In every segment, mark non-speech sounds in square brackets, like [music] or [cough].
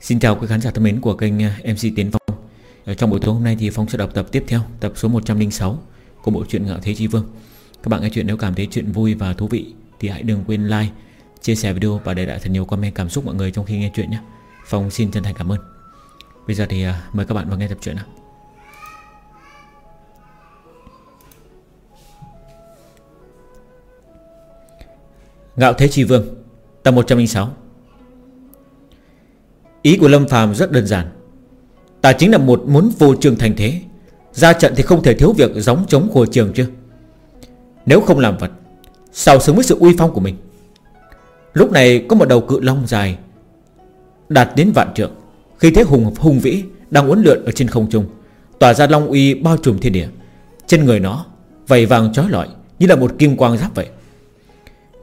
Xin chào quý khán giả thân mến của kênh à, MC Tiến Phong. Ở Trong buổi tối hôm nay thì Phong sẽ đọc tập tiếp theo Tập số 106 của bộ truyện Ngạo Thế Chi Vương. Các bạn nghe chuyện nếu cảm thấy chuyện vui và thú vị Thì hãy đừng quên like, chia sẻ video Và để lại thật nhiều comment cảm xúc mọi người trong khi nghe chuyện nhé. Phong xin chân thành cảm ơn. Bây giờ thì à, mời các bạn vào nghe tập truyện nào. Ngạo Thế Chi Vương Tập 106 Ý của Lâm Phàm rất đơn giản. Ta chính là một muốn vô trường thành thế. Ra trận thì không thể thiếu việc gióng chống khổ trường chứ. Nếu không làm vật, Sao xứng với sự uy phong của mình? Lúc này có một đầu cự long dài Đạt đến vạn trượng. Khi thế hùng hùng vĩ Đang uốn lượn ở trên không trung, Tỏa ra long uy bao trùm thiên địa. Trên người nó Vầy vàng trói lọi Như là một kim quang giáp vậy.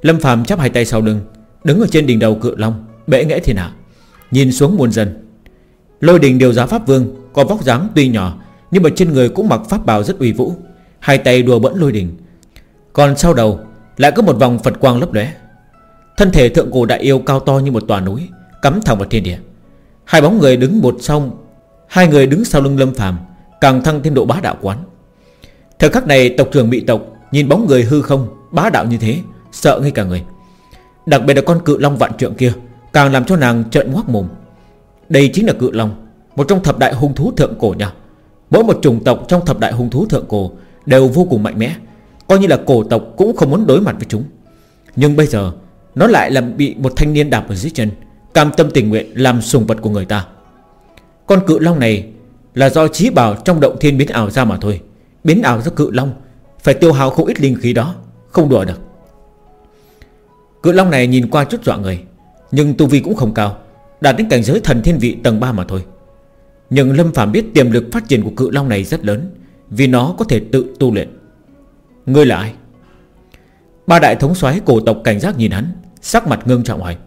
Lâm Phàm chắp hai tay sau lưng, Đứng ở trên đỉnh đầu cự long Bệ nghẽ thiên hạ. Nhìn xuống muôn dân. Lôi đình điều giá Pháp Vương, Có vóc dáng tuy nhỏ, Nhưng mà trên người cũng mặc pháp bào rất uy vũ. Hai tay đùa bẫn lôi đình. Còn sau đầu lại có một vòng Phật quang lấp lóe. Thân thể thượng cổ đại yêu cao to như một tòa núi, Cắm thẳng vào thiên địa. Hai bóng người đứng một song Hai người đứng sau lưng lâm phàm, Càng thăng thêm độ bá đạo quán. Thời khắc này tộc trưởng bị tộc Nhìn bóng người hư không, bá đạo như thế, Sợ ngay cả người. Đặc biệt là con cự long vạn trượng kia Càng làm cho nàng trợn ngoác mồm. Đây chính là cự long, Một trong thập đại hung thú thượng cổ nha. Mỗi một chủng tộc trong thập đại hung thú thượng cổ Đều vô cùng mạnh mẽ, Coi như là cổ tộc cũng không muốn đối mặt với chúng. Nhưng bây giờ, Nó lại làm bị một thanh niên đạp ở dưới chân, Cam tâm tình nguyện làm sùng vật của người ta. Con cự long này Là do trí bảo trong động thiên biến ảo ra mà thôi. Biến ảo ra cự long, Phải tiêu hao không ít linh khí đó, Không đùa được. Cự long này nhìn qua chút dọa người nhưng tu vi cũng không cao, Đạt đến cảnh giới thần thiên vị tầng 3 mà thôi. Nhưng Lâm Phạm biết tiềm lực phát triển của cự long này rất lớn, Vì nó có thể tự tu luyện. Ngươi là ai? Ba đại thống soái cổ tộc cảnh giác nhìn hắn, Sắc mặt ngưng trọng hỏi.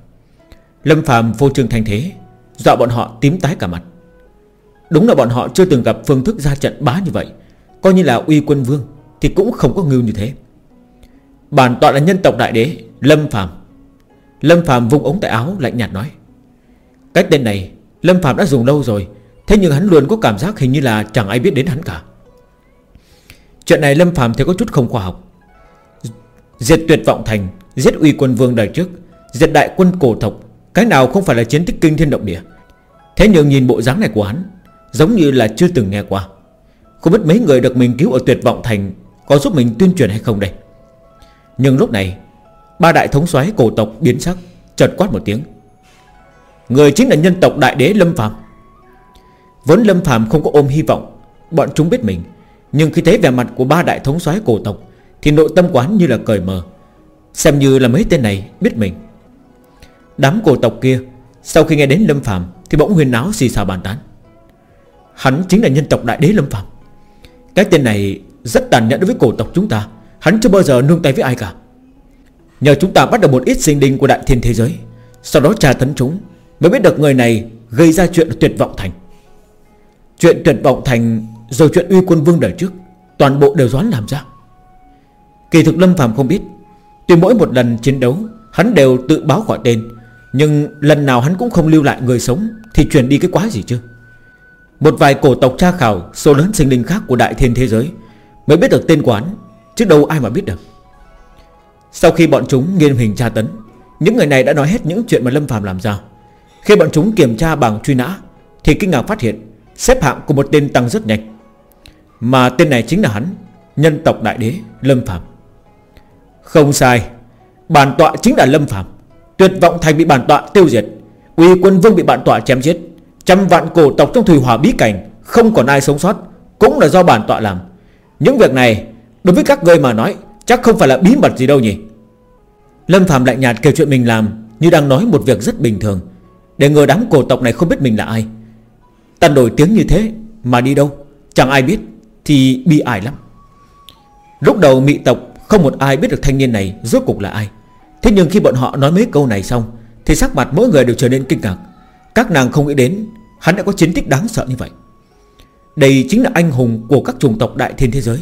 Lâm Phạm vô trương thanh thế, Dọa bọn họ tím tái cả mặt. Đúng là bọn họ chưa từng gặp phương thức ra trận bá như vậy, Coi như là uy quân vương Thì cũng không có ngưu như thế. Bản tọa là nhân tộc đại đế Lâm Phạm Lâm Phạm vung ống tay áo, lạnh nhạt nói. Cách tên này, Lâm Phạm đã dùng lâu rồi, Thế nhưng hắn luôn có cảm giác hình như là chẳng ai biết đến hắn cả. Chuyện này Lâm Phạm thấy có chút không khoa học. Diệt tuyệt vọng thành, Giết uy quân vương đời trước, Diệt đại quân cổ tộc, Cái nào không phải là chiến tích kinh thiên động địa. Thế nhưng nhìn bộ dáng này của hắn, Giống như là chưa từng nghe qua. Không biết mấy người được mình cứu ở tuyệt vọng thành Có giúp mình tuyên truyền hay không đây? Nhưng lúc này Ba đại thống soái cổ tộc biến sắc, Chợt quát một tiếng. Người chính là nhân tộc đại đế Lâm Phạm Vốn Lâm Phạm không có ôm hy vọng, Bọn chúng biết mình, Nhưng khi thấy vẻ mặt của ba đại thống soái cổ tộc Thì nội tâm quán như là cởi mờ Xem như là mấy tên này biết mình. Đám cổ tộc kia, Sau khi nghe đến Lâm Phạm Thì bỗng huyền náo xì xào bàn tán. Hắn chính là nhân tộc đại đế Lâm Phạm Cái tên này rất tàn nhẫn đối với cổ tộc chúng ta, Hắn chưa bao giờ nương tay với ai cả. Nhờ chúng ta bắt được một ít sinh linh của đại thiên thế giới. Sau đó tra tấn chúng, Mới biết được người này gây ra chuyện tuyệt vọng thành. Chuyện tuyệt vọng thành Rồi chuyện uy quân vương đời trước, Toàn bộ đều doán làm ra. Kỳ thực Lâm phàm không biết, Tuy mỗi một lần chiến đấu, Hắn đều tự báo gọi tên, Nhưng lần nào hắn cũng không lưu lại người sống Thì truyền đi cái quá gì chứ? Một vài cổ tộc tra khảo Số lớn sinh linh khác của đại thiên thế giới Mới biết được tên quán Chứ đâu ai mà biết được. Sau khi bọn chúng nghiên hình tra tấn, Những người này đã nói hết những chuyện mà Lâm Phạm làm ra. Khi bọn chúng kiểm tra bằng truy nã, Thì kinh ngạc phát hiện Xếp hạng của một tên tăng rất nhanh. Mà tên này chính là hắn, Nhân tộc đại đế Lâm Phạm Không sai, Bản tọa chính là Lâm Phạm Tuyệt vọng thành bị bản tọa tiêu diệt, Uy quân vương bị bản tọa chém giết, Trăm vạn cổ tộc trong thủy hỏa bí cảnh Không còn ai sống sót, Cũng là do bản tọa làm. Những việc này, Đối với các ngươi mà nói Chắc không phải là bí mật gì đâu nhỉ? Lâm Phạm lạnh nhạt kể chuyện mình làm, Như đang nói một việc rất bình thường. Để ngờ đám cổ tộc này không biết mình là ai. Tần đổi tiếng như thế, Mà đi đâu? Chẳng ai biết, Thì bi ải lắm. Lúc đầu mị tộc, không một ai biết được thanh niên này Rốt cuộc là ai. Thế nhưng khi bọn họ nói mấy câu này xong, Thì sắc mặt mỗi người đều trở nên kinh ngạc. Các nàng không nghĩ đến, Hắn đã có chiến tích đáng sợ như vậy. Đây chính là anh hùng của các chủng tộc đại thiên thế giới.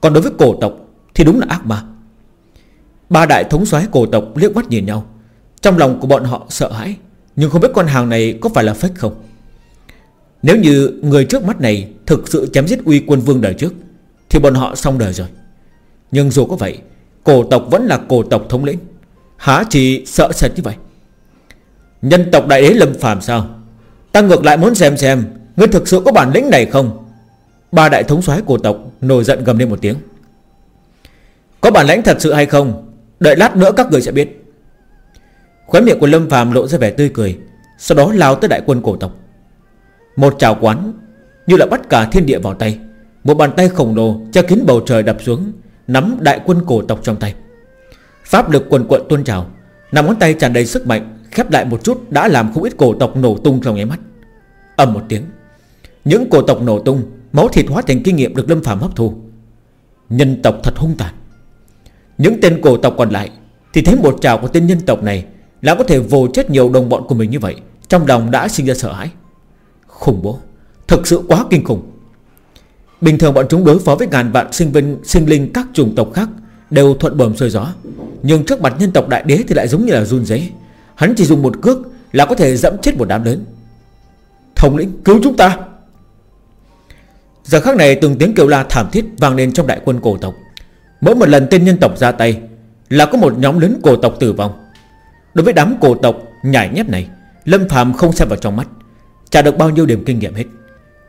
Còn đối với cổ tộc thì đúng là ác ma. Ba đại thống soái cổ tộc liếc mắt nhìn nhau. Trong lòng của bọn họ sợ hãi, Nhưng không biết con hàng này có phải là fake không. Nếu như người trước mắt này Thực sự chém giết uy quân vương đời trước, Thì bọn họ xong đời rồi. Nhưng dù có vậy, Cổ tộc vẫn là cổ tộc thống lĩnh. Há chỉ sợ sệt như vậy. Nhân tộc đại đế lâm phàm sao? Ta ngược lại muốn xem xem, Ngươi thực sự có bản lĩnh này không? Ba đại thống soái cổ tộc nổi giận gầm lên một tiếng. Có bản lĩnh thật sự hay không? Đợi lát nữa các người sẽ biết. Khóe miệng của Lâm phàm lộ ra vẻ tươi cười, Sau đó lao tới đại quân cổ tộc. Một chào quán, Như là bắt cả thiên địa vào tay, Một bàn tay khổng lồ che kín bầu trời đập xuống, Nắm đại quân cổ tộc trong tay. Pháp lực quần quận tuôn trào Nằm ngón tay tràn đầy sức mạnh, Khép lại một chút đã làm không ít cổ tộc nổ tung trong nháy mắt. Ầm một tiếng, Những cổ tộc nổ tung, Máu thịt hóa thành kinh nghiệm được Lâm Phạm hấp thu. Nhân tộc thật hung tàn. Những tên cổ tộc còn lại Thì thấy một trào của tên nhân tộc này Là có thể vồ chết nhiều đồng bọn của mình như vậy, Trong lòng đã sinh ra sợ hãi. Khủng bố, Thực sự quá kinh khủng. Bình thường bọn chúng đối phó với ngàn vạn sinh viên, sinh linh các chủng tộc khác Đều thuận bờm sôi gió, Nhưng trước mặt nhân tộc đại đế thì lại giống như là run rẩy. Hắn chỉ dùng một cước Là có thể dẫm chết một đám lớn. Thống lĩnh, cứu chúng ta! Giờ khắc này từng tiếng kêu la thảm thiết vang lên trong đại quân cổ tộc. Mỗi một lần tên nhân tộc ra tay Là có một nhóm lớn cổ tộc tử vong. Đối với đám cổ tộc nhảy nhép này, Lâm Phạm không xem vào trong mắt Trả được bao nhiêu điểm kinh nghiệm hết.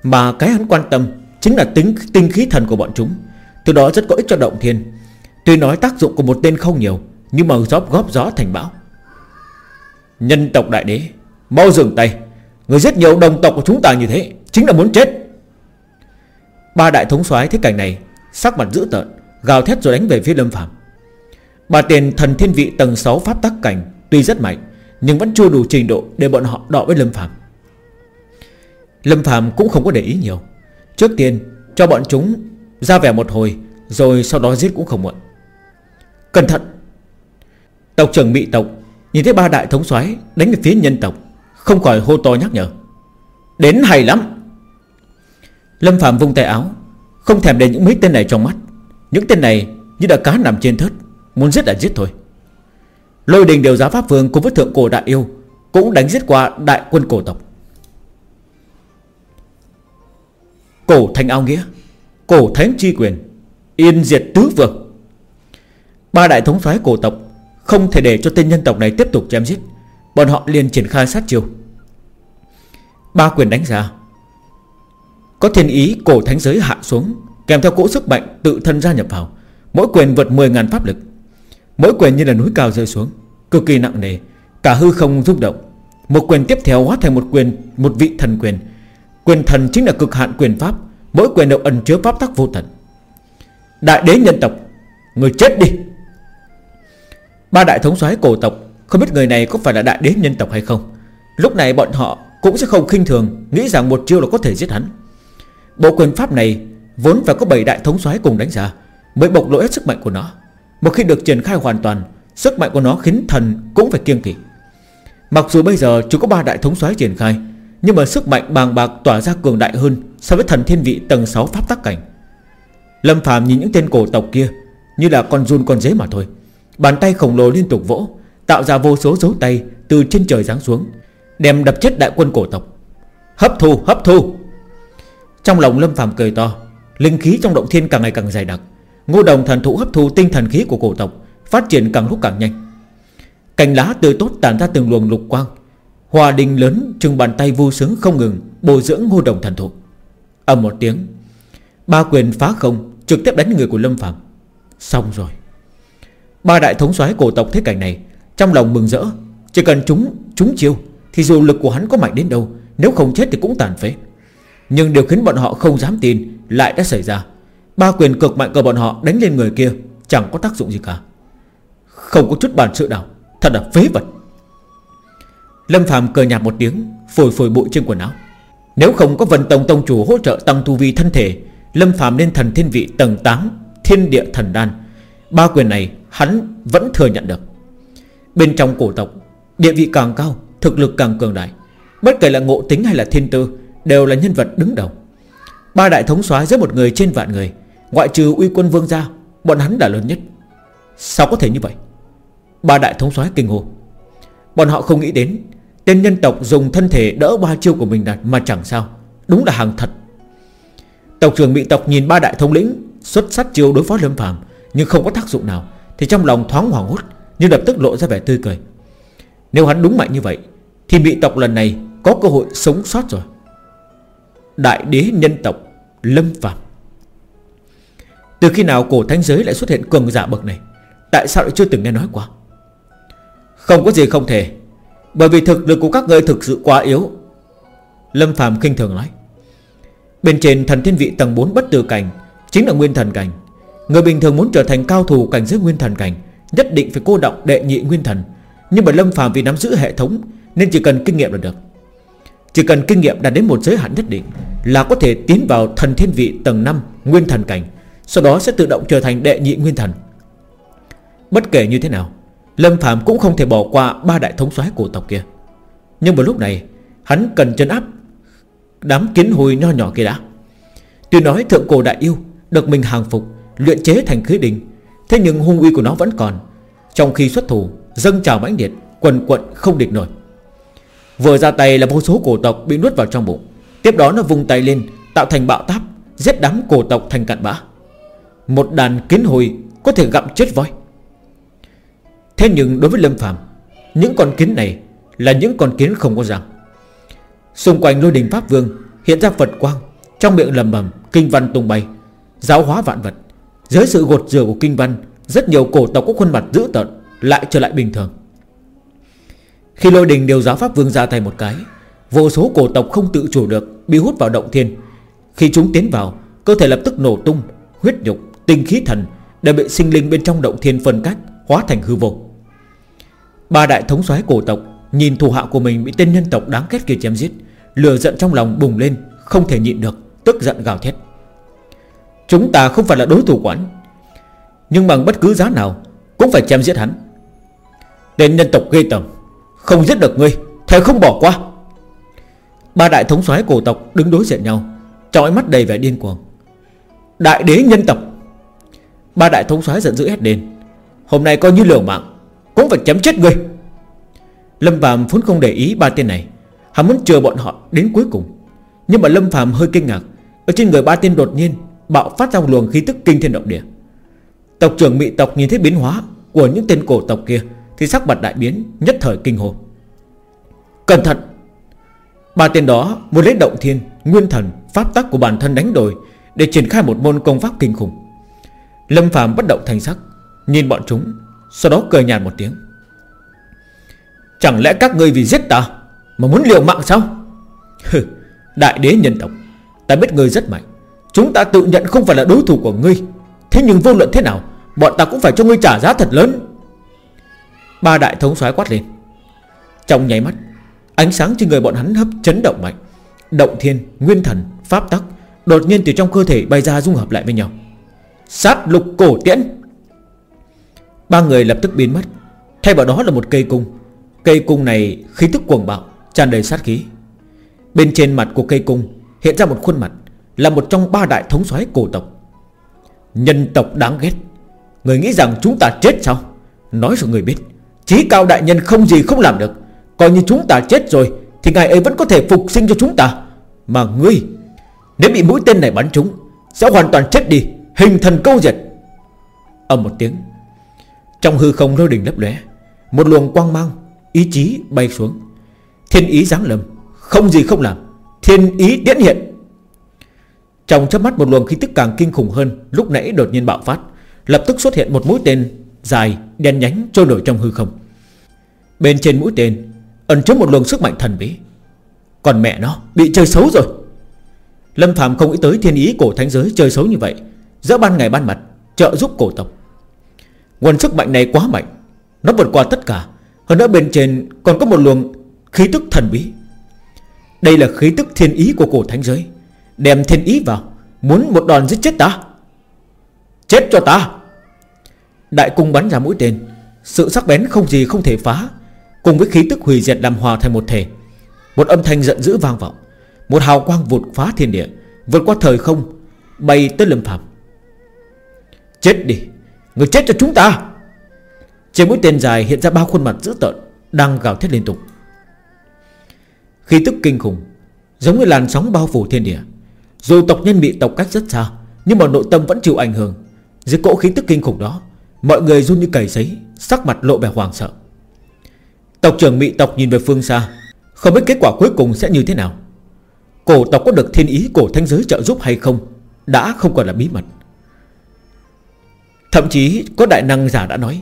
Mà cái hắn quan tâm Chính là tính, tinh khí thần của bọn chúng. Từ đó rất có ích cho động thiên. Tuy nói tác dụng của một tên không nhiều, Nhưng mà góp góp gió thành bão. Nhân tộc đại đế, Mau dừng tay. Người giết nhiều đồng tộc của chúng ta như thế, Chính là muốn chết. Ba đại thống soái thấy cảnh này Sắc mặt dữ tợn. Gào thét rồi đánh về phía Lâm Phạm Bà tiền thần thiên vị tầng 6 pháp tắc cảnh Tuy rất mạnh, Nhưng vẫn chưa đủ trình độ để bọn họ đọ với Lâm Phạm Lâm Phạm cũng không có để ý nhiều. Trước tiên, cho bọn chúng ra vẻ một hồi, Rồi sau đó giết cũng không muộn. Cẩn thận! Tộc trưởng bị tộc Nhìn thấy ba đại thống soái đánh về phía nhân tộc, Không khỏi hô to nhắc nhở. Đến hay lắm! Lâm Phạm vung tay áo, Không thèm để những mấy tên này trong mắt. Những tên này như đã cá nằm trên thớt, Muốn giết là giết thôi. Lôi đình đều giá Pháp Vương cùng với thượng cổ đại yêu Cũng đánh giết qua đại quân cổ tộc. Cổ thành ao nghĩa, Cổ thánh chi quyền, Yên diệt tứ vực Ba đại thống soái cổ tộc Không thể để cho tên nhân tộc này tiếp tục chém giết, Bọn họ liền triển khai sát chiêu. Ba quyền đánh ra, Có thiên ý cổ thánh giới hạ xuống Kèm theo cỗ sức mạnh tự thân gia nhập vào, Mỗi quyền vượt 10.000 pháp lực. Mỗi quyền như là núi cao rơi xuống, Cực kỳ nặng nề, Cả hư không rung động. Một quyền tiếp theo hóa thành một quyền, Một vị thần quyền. Quyền thần chính là cực hạn quyền pháp, Mỗi quyền đều ẩn chứa pháp tắc vô tận. Đại đế nhân tộc, Người chết đi. Ba đại thống soái cổ tộc, Không biết người này có phải là đại đế nhân tộc hay không. Lúc này bọn họ cũng sẽ không khinh thường, Nghĩ rằng một chiêu là có thể giết hắn. Bộ quyền pháp này Vốn phải có bảy đại thống soái cùng đánh ra Mới bộc lộ hết sức mạnh của nó. Một khi được triển khai hoàn toàn, Sức mạnh của nó khiến thần cũng phải kiêng kỵ. Mặc dù bây giờ chỉ có ba đại thống soái triển khai, Nhưng mà sức mạnh bàng bạc tỏa ra cường đại hơn So với thần thiên vị tầng 6 pháp tắc cảnh. Lâm phàm nhìn những tên cổ tộc kia, Như là con run con dế mà thôi. Bàn tay khổng lồ liên tục vỗ, Tạo ra vô số dấu tay từ trên trời giáng xuống, Đem đập chết đại quân cổ tộc. Hấp thu hấp thu! Trong lòng Lâm phàm cười to Linh khí trong động thiên càng ngày càng dày đặc. Ngô đồng thần thụ hấp thu tinh thần khí của cổ tộc, Phát triển càng lúc càng nhanh. Cành lá tươi tốt tản ra từng luồng lục quang. Hòa đình lớn chừng bàn tay vô sướng không ngừng Bồi dưỡng ngô đồng thần thụ. Âm một tiếng, Ba quyền phá không, Trực tiếp đánh người của Lâm Phạm Xong rồi. Ba đại thống soái cổ tộc thế cảnh này, Trong lòng mừng rỡ. Chỉ cần chúng chúng chiêu, Thì dù lực của hắn có mạnh đến đâu, Nếu không chết thì cũng tàn phế. Nhưng điều khiến bọn họ không dám tin Lại đã xảy ra. Ba quyền cực mạnh của bọn họ đánh lên người kia Chẳng có tác dụng gì cả. Không có chút bản sự nào, Thật là phế vật. Lâm Phạm cười nhạt một tiếng Phổi phổi bụi trên quần áo. Nếu không có Vân Tông Tông Chủ hỗ trợ tăng tu vi thân thể, Lâm Phạm lên thần thiên vị tầng 8 Thiên địa thần đan. Ba quyền này hắn vẫn thừa nhận được. Bên trong cổ tộc, Địa vị càng cao, Thực lực càng cường đại. Bất kể là ngộ tính hay là thiên tư Đều là nhân vật đứng đầu. Ba đại thống soái giữa một người trên vạn người, Ngoại trừ uy quân vương gia, Bọn hắn là lớn nhất. Sao có thể như vậy? Ba đại thống soái kinh hồ Bọn họ không nghĩ đến, Tên nhân tộc dùng thân thể đỡ ba chiêu của mình đạt Mà chẳng sao, Đúng là hàng thật. Tộc trưởng bị tộc nhìn ba đại thống lĩnh, Xuất sát chiêu đối phó Lâm Phàm, Nhưng không có tác dụng nào, Thì trong lòng thoáng hoảng hốt, Nhưng lập tức lộ ra vẻ tươi cười. Nếu hắn đúng mạnh như vậy, Thì bị tộc lần này có cơ hội sống sót rồi. Đại đế nhân tộc, Lâm Phàm. Từ khi nào cổ thánh giới lại xuất hiện cường giả bậc này? Tại sao lại chưa từng nghe nói qua? Không có gì không thể, Bởi vì thực lực của các ngươi thực sự quá yếu. Lâm Phạm kinh thường nói. Bên trên thần thiên vị tầng 4 bất tử cảnh Chính là nguyên thần cảnh. Người bình thường muốn trở thành cao thủ cảnh giới nguyên thần cảnh, Nhất định phải cô động đệ nhị nguyên thần. Nhưng mà Lâm Phạm vì nắm giữ hệ thống Nên chỉ cần kinh nghiệm là được. Chỉ cần kinh nghiệm đạt đến một giới hạn nhất định Là có thể tiến vào thần thiên vị tầng 5 Nguyên thần cảnh, Sau đó sẽ tự động trở thành đệ nhị nguyên thần. Bất kể như thế nào, Lâm Phạm cũng không thể bỏ qua ba đại thống soái cổ tộc kia. Nhưng vào lúc này, Hắn cần chân áp Đám kiến hồi nho nhỏ kia đã. Tuy nói thượng cổ đại yêu Được mình hàng phục, Luyện chế thành khí đình, Thế nhưng hung uy của nó vẫn còn. Trong khi xuất thủ, Dâng trào mãnh liệt, Quần quận không địch nổi. Vừa ra tay là vô số cổ tộc bị nuốt vào trong bụng. Tiếp đó nó vung tay lên, Tạo thành bạo táp, Giết đám cổ tộc thành cạn bã. Một đàn kiến hồi có thể gặm chết voi. Thế nhưng đối với Lâm Phạm Những con kiến này Là những con kiến không có răng. Xung quanh lôi đình Pháp Vương Hiện ra Phật quang, Trong miệng lầm bầm Kinh văn tung bay, Giáo hóa vạn vật. Dưới sự gột rửa của kinh văn, Rất nhiều cổ tộc có khuôn mặt dữ tợn, Lại trở lại bình thường. Khi lôi đình điều giáo Pháp Vương ra tay một cái Vô số cổ tộc không tự chủ được Bị hút vào động thiên. Khi chúng tiến vào Cơ thể lập tức nổ tung Huyết nhục, tinh khí thần Đều bị sinh linh bên trong động thiên phân cách Hóa thành hư vô. Ba đại thống soái cổ tộc Nhìn thủ hạ của mình bị tên nhân tộc đáng ghét kia chém giết Lửa giận trong lòng bùng lên Không thể nhịn được Tức giận gào thét. Chúng ta không phải là đối thủ quán Nhưng bằng bất cứ giá nào Cũng phải chém giết hắn. Tên nhân tộc ghê tầm không giết được ngươi thời không bỏ qua. Ba đại thống soái cổ tộc đứng đối diện nhau Trong mắt đầy vẻ điên cuồng. Đại đế nhân tộc. Ba đại thống soái giận dữ hét lên. Hôm nay coi như liều mạng, Cũng phải chém chết ngươi. Lâm Phạm vốn không để ý ba tên này, Hắn muốn chờ bọn họ đến cuối cùng. Nhưng mà Lâm Phạm hơi kinh ngạc, Ở trên người ba tên đột nhiên Bạo phát ra một luồng khí tức kinh thiên động địa. Tộc trưởng mị tộc nhìn thấy biến hóa Của những tên cổ tộc kia thì sắc mặt đại biến nhất thời kinh hồ Cẩn thận! Ba tên đó muốn lấy động thiên Nguyên thần pháp tắc của bản thân đánh đổi Để triển khai một môn công pháp kinh khủng. Lâm Phạm bất động thành sắc Nhìn bọn chúng Sau đó cười nhạt một tiếng. Chẳng lẽ các ngươi vì giết ta Mà muốn liều mạng sao? Hừ, Đại đế nhân tộc Ta biết ngươi rất mạnh Chúng ta tự nhận không phải là đối thủ của ngươi. Thế nhưng vô luận thế nào Bọn ta cũng phải cho ngươi trả giá thật lớn. Ba đại thống soái quát lên. Trong nháy mắt Ánh sáng trên người bọn hắn hấp chấn động mạnh. Động thiên, nguyên thần, pháp tắc Đột nhiên từ trong cơ thể bay ra dung hợp lại với nhau. Sát lục cổ tiễn. Ba người lập tức biến mất. Thay vào đó là một cây cung. Cây cung này khí tức cuồng bạo tràn đầy sát khí. Bên trên mặt của cây cung Hiện ra một khuôn mặt Là một trong ba đại thống soái cổ tộc. Nhân tộc đáng ghét. Người nghĩ rằng chúng ta chết sao? Nói cho người biết. Chí cao đại nhân không gì không làm được. Coi như chúng ta chết rồi, Thì ngài ấy vẫn có thể phục sinh cho chúng ta. Mà ngươi, Nếu bị mũi tên này bắn trúng, Sẽ hoàn toàn chết đi, Hình thần câu diệt. Âm một tiếng, Trong hư không lôi đình lấp lóe, Một luồng quang mang, Ý chí bay xuống. Thiên ý giáng lầm Không gì không làm, Thiên ý điển hiện. Trong chớp mắt một luồng khí tức càng kinh khủng hơn, Lúc nãy đột nhiên bạo phát, Lập tức xuất hiện một mũi tên dài, đen nhánh trôi nổi trong hư không. Bên trên mũi tên Ẩn chứa một luồng sức mạnh thần bí. Còn mẹ nó bị chơi xấu rồi. Lâm Phạm không nghĩ tới thiên ý cổ thánh giới chơi xấu như vậy. Giữa ban ngày ban mặt, Trợ giúp cổ tộc. Nguồn sức mạnh này quá mạnh, Nó vượt qua tất cả. Hơn nữa bên trên còn có một luồng khí tức thần bí. Đây là khí tức thiên ý của cổ thánh giới. Đem thiên ý vào, Muốn một đòn giết chết ta. Chết cho ta. Đại cung bắn ra mũi tên. Sự sắc bén không gì không thể phá. Cùng với khí tức hủy diệt làm hòa thành một thể. Một âm thanh giận dữ vang vọng. Một hào quang vụt phá thiên địa. Vượt qua thời không, Bay tới lâm phạm Chết đi. Người chết cho chúng ta. Trên mũi tên dài hiện ra ba khuôn mặt dữ tợn, Đang gào thét liên tục. Khí tức kinh khủng, Giống như làn sóng bao phủ thiên địa. Dù tộc nhân bị tộc cách rất xa, Nhưng mà nội tâm vẫn chịu ảnh hưởng. Dưới cỗ khí tức kinh khủng đó Mọi người run như cầy sấy, Sắc mặt lộ vẻ hoàng sợ. Tộc trưởng Mị tộc nhìn về phương xa, Không biết kết quả cuối cùng sẽ như thế nào. Cổ tộc có được thiên ý cổ thanh giới trợ giúp hay không, Đã không còn là bí mật. Thậm chí có đại năng giả đã nói,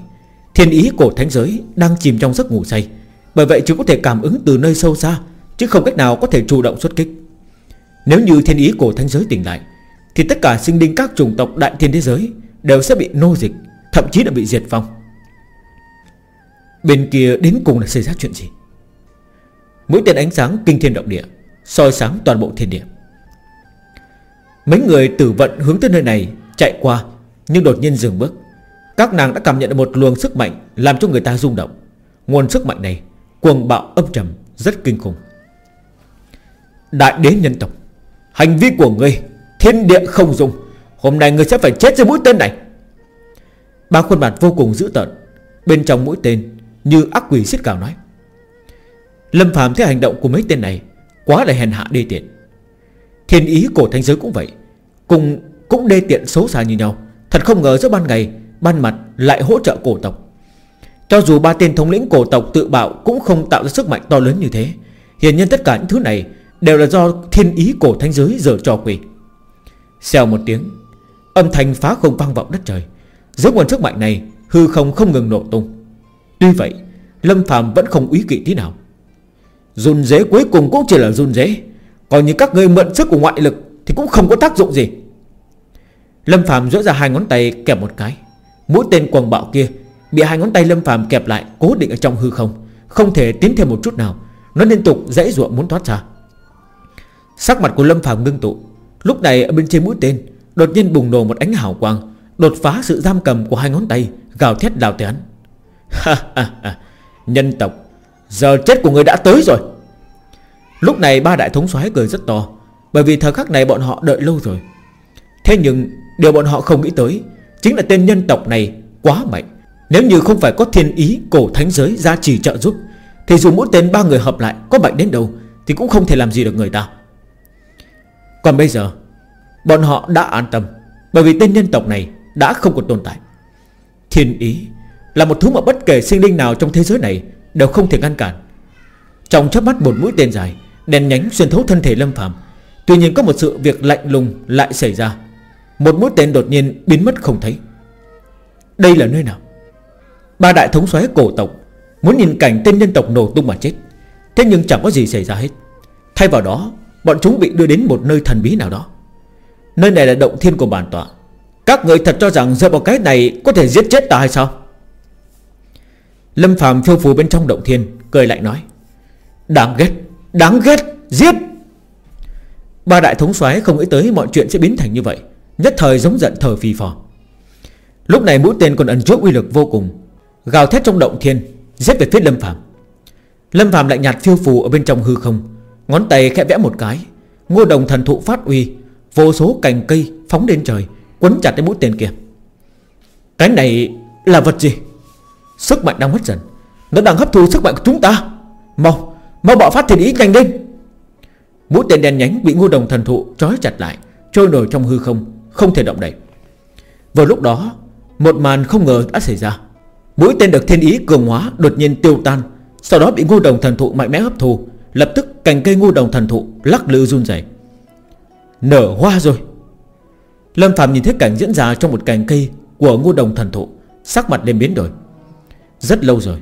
Thiên ý cổ thánh giới đang chìm trong giấc ngủ say, Bởi vậy chỉ có thể cảm ứng từ nơi sâu xa, Chứ không cách nào có thể chủ động xuất kích. Nếu như thiên ý cổ thánh giới tỉnh lại, Thì tất cả sinh linh các chủng tộc đại thiên thế giới Đều sẽ bị nô dịch. Thậm chí đã bị diệt vong. Bên kia đến cùng là xảy ra chuyện gì? Mũi tên ánh sáng kinh thiên động địa, soi sáng toàn bộ thiên địa. Mấy người tử vận hướng tới nơi này Chạy qua, Nhưng đột nhiên dừng bước. Các nàng đã cảm nhận được một luồng sức mạnh Làm cho người ta rung động. Nguồn sức mạnh này, Cuồng bạo âm trầm, Rất kinh khủng. Đại đế nhân tộc, Hành vi của ngươi, Thiên địa không dùng Hôm nay ngươi sẽ phải chết dưới mũi tên này. Ba khuôn mặt vô cùng dữ tợn, Bên trong mũi tên Như ác quỷ xiết cào nói. Lâm Phạm thấy hành động của mấy tên này Quá là hèn hạ đê tiện. Thiên ý cổ thanh giới cũng vậy, Cùng, cũng đê tiện xấu xa như nhau. Thật không ngờ giữa ban ngày, Ban mặt lại hỗ trợ cổ tộc. Cho dù ba tên thống lĩnh cổ tộc tự bạo Cũng không tạo ra sức mạnh to lớn như thế. Hiện nhân tất cả những thứ này Đều là do thiên ý cổ thanh giới giờ cho quỷ. Xèo một tiếng, Âm thanh phá không vang vọng đất trời. Dưới nguồn sức mạnh này, Hư không không ngừng nổ tung. Tuy vậy, Lâm Phạm vẫn không ý kỵ tí nào. Run dế cuối cùng cũng chỉ là run dế Còn như các người mượn sức của ngoại lực Thì cũng không có tác dụng gì. Lâm Phạm rỡ ra hai ngón tay kẹp một cái. Mũi tên quần bạo kia Bị hai ngón tay Lâm Phạm kẹp lại Cố định ở trong hư không Không thể tiến thêm một chút nào. Nó liên tục dãy ruộng muốn thoát ra. Sắc mặt của Lâm Phạm ngưng tụ. Lúc này ở bên trên mũi tên, Đột nhiên bùng nổ một ánh hào quang. Đột phá sự giam cầm của hai ngón tay, Gào thét đào tén Ha ha ha. Nhân tộc, Giờ chết của người đã tới rồi. Lúc này ba đại thống soái cười rất to, Bởi vì thời khắc này bọn họ đợi lâu rồi. Thế nhưng, Điều bọn họ không nghĩ tới Chính là tên nhân tộc này quá mạnh. Nếu như không phải có thiên ý cổ thánh giới ra chỉ trợ giúp, Thì dù mỗi tên ba người hợp lại Có mạnh đến đâu Thì cũng không thể làm gì được người ta. Còn bây giờ, Bọn họ đã an tâm, Bởi vì tên nhân tộc này đã không còn tồn tại. Thiên ý Là một thứ mà bất kể sinh linh nào trong thế giới này Đều không thể ngăn cản. Trong chớp mắt một mũi tên dài Đèn nhánh xuyên thấu thân thể Lâm Phạm Tuy nhiên có một sự việc lạnh lùng lại xảy ra. Một mũi tên đột nhiên biến mất không thấy. Đây là nơi nào? Ba đại thống soái cổ tộc Muốn nhìn cảnh tên nhân tộc nổ tung mà chết. Thế nhưng chẳng có gì xảy ra hết. Thay vào đó, Bọn chúng bị đưa đến một nơi thần bí nào đó. Nơi này là động thiên của bản tọa. Các người thật cho rằng dựa vào cái này Có thể giết chết ta hay sao? Lâm Phạm phiêu phù bên trong động thiên Cười lại nói Đáng ghét, đáng ghét, giết! Ba đại thống soái không nghĩ tới mọi chuyện sẽ biến thành như vậy Nhất thời giống giận thờ phi phò. Lúc này mũi tên còn ẩn chứa uy lực vô cùng Gào thét trong động thiên Giết về phía Lâm Phạm Lâm Phạm lại nhạt phiêu phù ở bên trong hư không Ngón tay khẽ vẽ một cái Ngô đồng thần thụ phát uy Vô số cành cây phóng lên trời Quấn chặt lấy mũi tên kia. Cái này là vật gì? Sức mạnh đang mất dần. Nó đang hấp thu sức mạnh của chúng ta. Mau, mau bạo phát thiền ý nhanh lên. Mũi tên đen nhánh bị ngô đồng thần thụ Trói chặt lại, trôi nổi trong hư không Không thể động đậy. Vào lúc đó, một màn không ngờ đã xảy ra. Mũi tên được thiên ý cường hóa Đột nhiên tiêu tan Sau đó bị ngô đồng thần thụ mạnh mẽ hấp thu Lập tức cành cây ngô đồng thần thụ lắc lư run rẩy. Nở hoa rồi. Lâm Phạm nhìn thấy cảnh diễn ra trong một cành cây Của ngô đồng thần thụ, Sắc mặt lên biến đổi. Rất lâu rồi,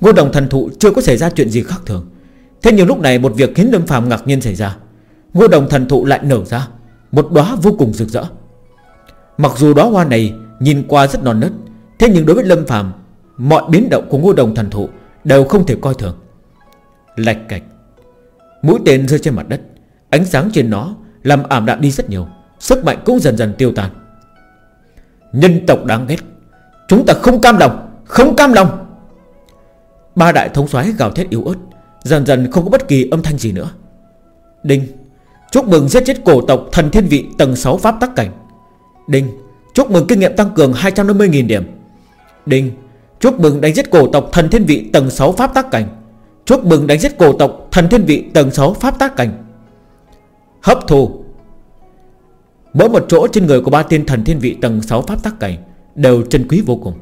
Ngô đồng thần thụ chưa có xảy ra chuyện gì khác thường. Thế nhưng lúc này một việc khiến Lâm Phạm ngạc nhiên xảy ra. Ngô đồng thần thụ lại nở ra, Một đóa vô cùng rực rỡ. Mặc dù đóa hoa này nhìn qua rất non nớt, Thế nhưng đối với Lâm Phạm, Mọi biến động của ngô đồng thần thụ Đều không thể coi thường. Lạch cạch, Mũi tên rơi trên mặt đất, Ánh sáng trên nó làm ảm đạm đi rất nhiều. Sức mạnh cũng dần dần tiêu tan. Nhân tộc đáng ghét, Chúng ta không cam lòng, không cam lòng. Ba đại thống soái gào thét yếu ớt, Dần dần không có bất kỳ âm thanh gì nữa. Đinh, Chúc mừng giết chết cổ tộc thần thiên vị tầng 6 pháp tắc cảnh. Đinh, Chúc mừng kinh nghiệm tăng cường 250.000 điểm. Đinh, Chúc mừng đánh giết cổ tộc thần thiên vị tầng 6 pháp tắc cảnh. Chúc mừng đánh giết cổ tộc Thần thiên vị tầng 6 pháp tác cảnh. Hấp thu Mỗi một chỗ trên người của ba tiên thần thiên vị tầng 6 pháp tắc cày Đều chân quý vô cùng.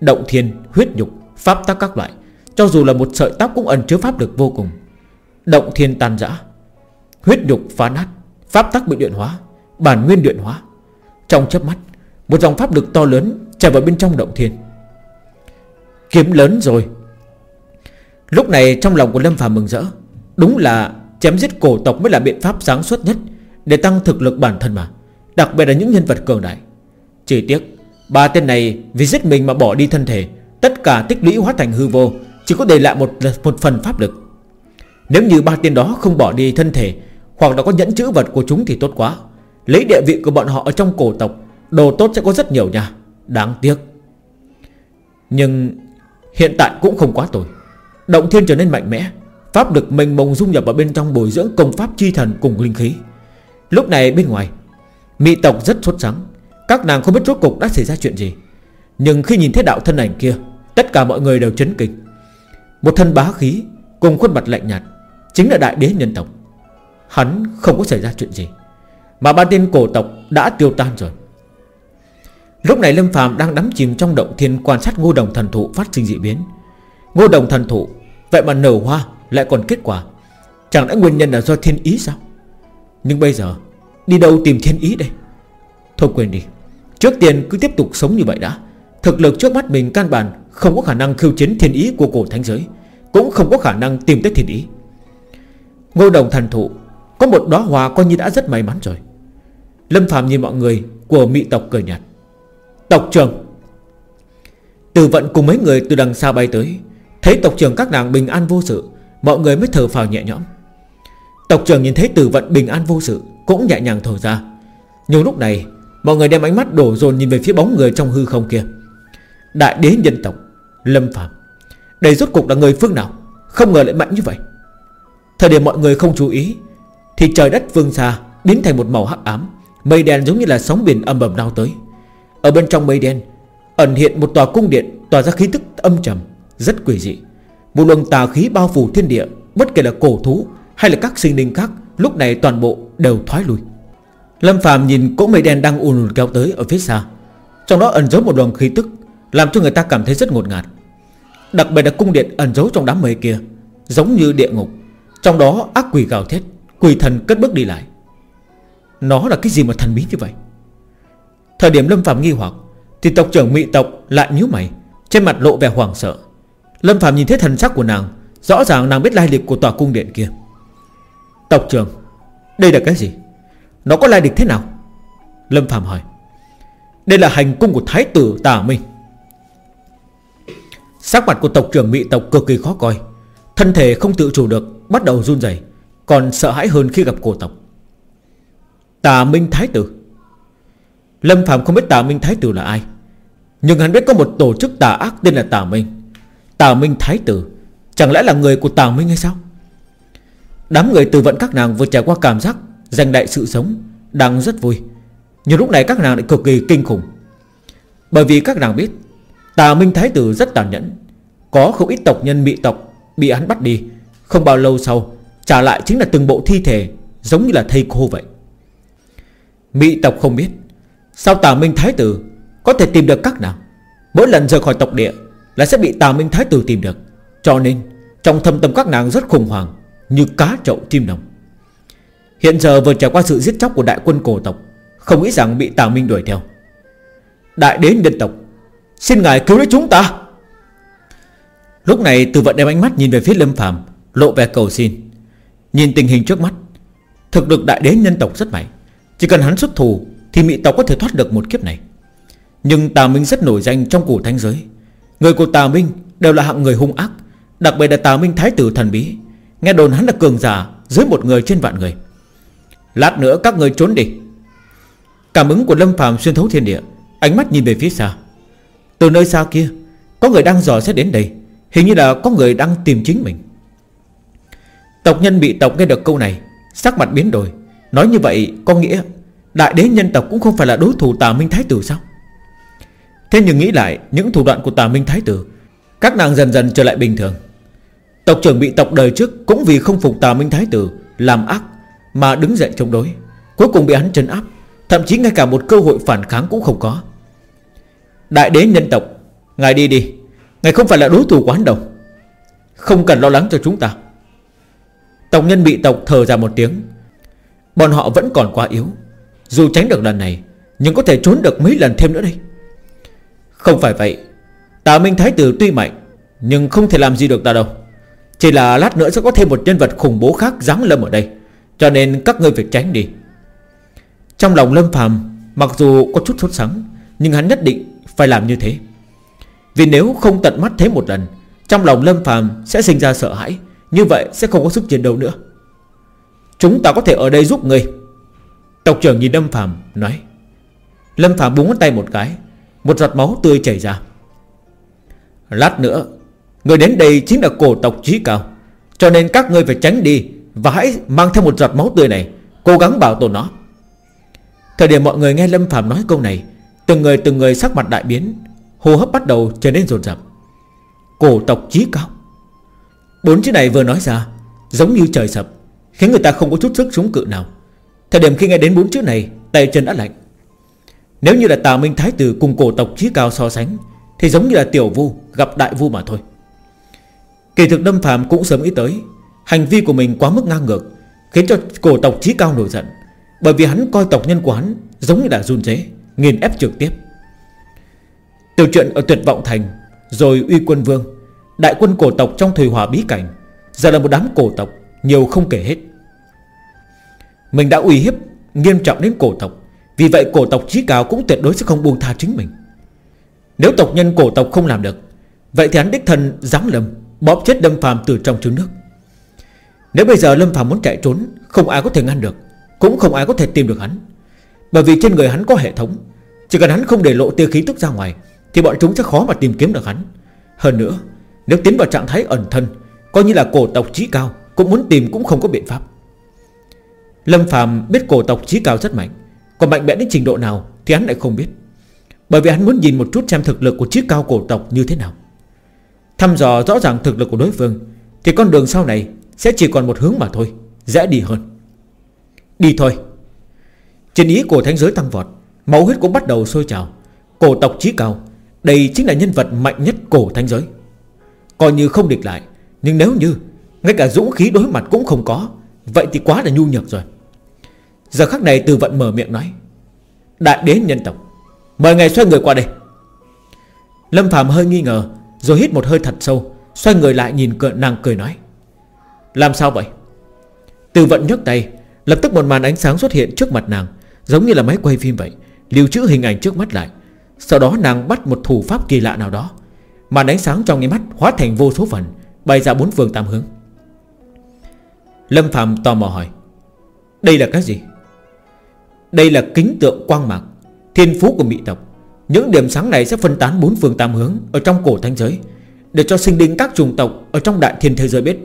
Động thiên, huyết nhục, pháp tắc các loại Cho dù là một sợi tóc cũng ẩn chứa pháp lực vô cùng. Động thiên tan rã Huyết nhục phá nát Pháp tắc bị điện hóa Bản nguyên điện hóa. Trong chớp mắt Một dòng pháp lực to lớn chảy vào bên trong động thiên. Kiếm lớn rồi. Lúc này trong lòng của Lâm Phàm mừng rỡ Đúng là chém giết cổ tộc mới là biện pháp sáng suốt nhất. Để tăng thực lực bản thân mà. Đặc biệt là những nhân vật cường đại. Chỉ tiếc Ba tên này vì giết mình mà bỏ đi thân thể Tất cả tích lũy hóa thành hư vô Chỉ có để lại một, một phần pháp lực. Nếu như ba tên đó không bỏ đi thân thể Hoặc là có nhẫn chữ vật của chúng thì tốt quá. Lấy địa vị của bọn họ ở trong cổ tộc Đồ tốt sẽ có rất nhiều nha. Đáng tiếc. Nhưng hiện tại cũng không quá tồi. Động thiên trở nên mạnh mẽ Pháp lực mênh mông dung nhập vào bên trong bồi dưỡng công pháp chi thần cùng linh khí. Lúc này bên ngoài, Mỹ tộc rất sốt sắng. Các nàng không biết rốt cục đã xảy ra chuyện gì. Nhưng khi nhìn thấy đạo thân ảnh kia, Tất cả mọi người đều chấn kinh. Một thân bá khí Cùng khuôn mặt lạnh nhạt Chính là đại đế nhân tộc. Hắn không có xảy ra chuyện gì, Mà ba tên cổ tộc đã tiêu tan rồi. Lúc này Lâm Phàm đang đắm chìm trong động thiên quan sát ngô đồng thần thụ phát sinh dị biến. Ngô đồng thần thụ, Vậy mà nở hoa lại còn kết quả. Chẳng lẽ nguyên nhân là do thiên ý sao? Nhưng bây giờ, Đi đâu tìm thiên ý đây? Thôi quên đi, Trước tiên cứ tiếp tục sống như vậy đã. Thực lực trước mắt mình căn bản Không có khả năng khiêu chiến thiên ý của cổ thánh giới, Cũng không có khả năng tìm tới thiên ý. Ngô đồng thần thụ, Có một đóa hoa coi như đã rất may mắn rồi. Lâm Phạm nhìn mọi người Của mỹ tộc cười nhạt. Tộc trưởng! Từ vận cùng mấy người từ đằng xa bay tới, Thấy tộc trưởng các nàng bình an vô sự, Mọi người mới thở phào nhẹ nhõm. Tộc trưởng nhìn thấy tử vận bình an vô sự, Cũng nhẹ nhàng thở ra. Nhưng lúc này, Mọi người đem ánh mắt đổ dồn nhìn về phía bóng người trong hư không kia. Đại đế nhân tộc, Lâm Phạm Đây rốt cuộc là người phương nào? Không ngờ lại mạnh như vậy. Thời điểm mọi người không chú ý, Thì trời đất vương xa biến thành một màu hắc ám, Mây đen giống như là sóng biển âm bầm lao tới. Ở bên trong mây đen, Ẩn hiện một tòa cung điện, Tỏa ra khí tức âm trầm, Rất quỷ dị. Một luồng tà khí bao phủ thiên địa, Bất kể là cổ thú hay là các sinh linh khác, Lúc này toàn bộ đều thoái lui. Lâm Phạm nhìn cỗ mây đen đang ùn ùn kéo tới ở phía xa. Trong đó ẩn giấu một đoàn khí tức, Làm cho người ta cảm thấy rất ngột ngạt. Đặc biệt là cung điện ẩn giấu trong đám mây kia, Giống như địa ngục. Trong đó ác quỷ gào thét, Quỷ thần cất bước đi lại. Nó là cái gì mà thần bí như vậy? Thời điểm Lâm Phạm nghi hoặc, Thì tộc trưởng Mỹ tộc lại nhíu mày, Trên mặt lộ vẻ hoảng sợ. Lâm Phạm nhìn thấy thần sắc của nàng, Rõ ràng nàng biết lai lịch của tòa cung điện kia. Tộc trưởng, Đây là cái gì? Nó có lai lịch thế nào? Lâm Phạm hỏi. Đây là hành cung của Thái tử Tà Minh. Sắc mặt của tộc trưởng mị tộc cực kỳ khó coi. Thân thể không tự chủ được, Bắt đầu run rẩy, Còn sợ hãi hơn khi gặp cổ tộc. Tà Minh Thái tử. Lâm Phạm không biết Tà Minh Thái tử là ai, Nhưng hắn biết có một tổ chức tà ác tên là Tà Minh. Tà Minh Thái tử, Chẳng lẽ là người của Tà Minh hay sao? Đám người từ vận các nàng vừa trải qua cảm giác Giành đại sự sống Đang rất vui. Nhưng lúc này các nàng lại cực kỳ kinh khủng. Bởi vì các nàng biết, Tà Minh Thái Tử rất tàn nhẫn. Có không ít tộc nhân bị tộc, Bị hắn bắt đi. Không bao lâu sau, Trả lại chính là từng bộ thi thể, Giống như là thây cô vậy. Mỹ tộc không biết Sao Tà Minh Thái Tử Có thể tìm được các nàng, Mỗi lần rời khỏi tộc địa Là sẽ bị Tà Minh Thái Tử tìm được. Cho nên, Trong thâm tâm các nàng rất khủng hoảng. Như cá trậu chim đồng. Hiện giờ vừa trải qua sự giết chóc của đại quân cổ tộc, Không nghĩ rằng bị Tà Minh đuổi theo. Đại đế nhân tộc, Xin ngài cứu lấy chúng ta. Lúc này từ vận đem ánh mắt nhìn về phía Lâm Phạm Lộ vẻ cầu xin. Nhìn tình hình trước mắt, Thực lực đại đế nhân tộc rất mạnh. Chỉ cần hắn xuất thủ Thì mỹ tộc có thể thoát được một kiếp này. Nhưng Tà Minh rất nổi danh trong cổ thánh giới. Người của Tà Minh đều là hạng người hung ác, Đặc biệt là Tà Minh Thái tử thần bí. Nghe đồn hắn là cường giả Dưới một người trên vạn người. Lát nữa các người trốn đi. Cảm ứng của Lâm Phạm xuyên thấu thiên địa, Ánh mắt nhìn về phía xa. Từ nơi xa kia, Có người đang dò xét đến đây. Hình như là có người đang tìm chính mình. Tộc nhân bị tộc nghe được câu này, Sắc mặt biến đổi. Nói như vậy có nghĩa Đại đế nhân tộc cũng không phải là đối thủ tà minh thái tử sao? Thế nhưng nghĩ lại, Những thủ đoạn của tà minh thái tử, Các nàng dần dần trở lại bình thường. Tộc trưởng bị tộc đời trước Cũng vì không phục tà Minh Thái Tử Làm ác mà đứng dậy chống đối. Cuối cùng bị hắn trấn áp, Thậm chí ngay cả một cơ hội phản kháng cũng không có. Đại đế nhân tộc, Ngài đi đi, Ngài không phải là đối thủ của hắn đâu. Không cần lo lắng cho chúng ta. Tộc nhân bị tộc thở ra một tiếng, Bọn họ vẫn còn quá yếu. Dù tránh được lần này, Nhưng có thể trốn được mấy lần thêm nữa đây. Không phải vậy, Tà Minh Thái Tử tuy mạnh, Nhưng không thể làm gì được ta đâu. Chỉ là lát nữa sẽ có thêm một nhân vật khủng bố khác giáng lâm ở đây. Cho nên các ngươi phải tránh đi. Trong lòng Lâm phàm, Mặc dù có chút sốt sắng, Nhưng hắn nhất định phải làm như thế. Vì nếu không tận mắt thấy một lần, Trong lòng Lâm phàm sẽ sinh ra sợ hãi, Như vậy sẽ không có sức chiến đấu nữa. Chúng ta có thể ở đây giúp người Tộc trưởng nhìn Lâm phàm nói. Lâm phàm búng tay một cái, Một giọt máu tươi chảy ra. Lát nữa Người đến đây chính là cổ tộc trí cao. Cho nên các ngươi phải tránh đi Và hãy mang theo một giọt máu tươi này, Cố gắng bảo tồn nó. Thời điểm mọi người nghe Lâm Phạm nói câu này, Từng người từng người sắc mặt đại biến, Hô hấp bắt đầu trở nên rồn rập. Cổ tộc trí cao. Bốn chữ này vừa nói ra, Giống như trời sập, Khiến người ta không có chút sức chống cự nào. Thời điểm khi nghe đến bốn chữ này, Tay chân đã lạnh. Nếu như là Tà Minh Thái Tử cùng cổ tộc trí cao so sánh, Thì giống như là tiểu vu gặp đại vu mà thôi. Kỳ thực Đâm Phạm cũng sớm nghĩ tới, Hành vi của mình quá mức ngang ngược, Khiến cho cổ tộc trí cao nổi giận, Bởi vì hắn coi tộc nhân của hắn Giống như đã run dế Nghiền ép trực tiếp. Tiểu chuyện ở tuyệt vọng thành, Rồi uy quân vương, Đại quân cổ tộc trong thời hòa bí cảnh, Giờ là một đám cổ tộc, Nhiều không kể hết. Mình đã uy hiếp, nghiêm trọng đến cổ tộc, Vì vậy cổ tộc trí cao cũng tuyệt đối sẽ không buông tha chính mình. Nếu tộc nhân cổ tộc không làm được, Vậy thì hắn đích thân dám lầm Bóp chết Lâm Phạm từ trong trứng nước. Nếu bây giờ Lâm Phạm muốn chạy trốn, Không ai có thể ngăn được, Cũng không ai có thể tìm được hắn. Bởi vì trên người hắn có hệ thống, Chỉ cần hắn không để lộ tia khí tức ra ngoài, Thì bọn chúng sẽ khó mà tìm kiếm được hắn. Hơn nữa, Nếu tiến vào trạng thái ẩn thân, Coi như là cổ tộc trí cao, Cũng muốn tìm cũng không có biện pháp. Lâm Phạm biết cổ tộc trí cao rất mạnh, Còn mạnh mẽ đến trình độ nào Thì hắn lại không biết. Bởi vì hắn muốn nhìn một chút xem thực lực của trí cao cổ tộc như thế nào. Thăm dò rõ ràng thực lực của đối phương, Thì con đường sau này Sẽ chỉ còn một hướng mà thôi, Dễ đi hơn. Đi thôi. Trên ý của thánh giới tăng vọt, Máu huyết cũng bắt đầu sôi trào. Cổ tộc trí cao, Đây chính là nhân vật mạnh nhất cổ thánh giới. Coi như không địch lại, Nhưng nếu như Ngay cả dũng khí đối mặt cũng không có, Vậy thì quá là nhu nhược rồi. Giờ khắc này từ vận mở miệng nói, Đại đế nhân tộc, Mời ngài xoay người qua đây. Lâm Phạm hơi nghi ngờ rồi hít một hơi thật sâu Xoay người lại nhìn cờ, nàng cười nói. Làm sao vậy? Từ vận nhấc tay Lập tức một màn ánh sáng xuất hiện trước mặt nàng Giống như là máy quay phim vậy Lưu trữ hình ảnh trước mắt lại. Sau đó nàng bắt một thủ pháp kỳ lạ nào đó. Màn ánh sáng trong ngay mắt hóa thành vô số phần Bay ra bốn phương tám hướng. Lâm Phạm tò mò hỏi Đây là cái gì? Đây là kính tượng quang mạc Thiên phú của mỹ tộc những điểm sáng này sẽ phân tán bốn phương tám hướng Ở trong cổ thanh giới, Để cho sinh linh các chủng tộc Ở trong đại thiên thế giới biết.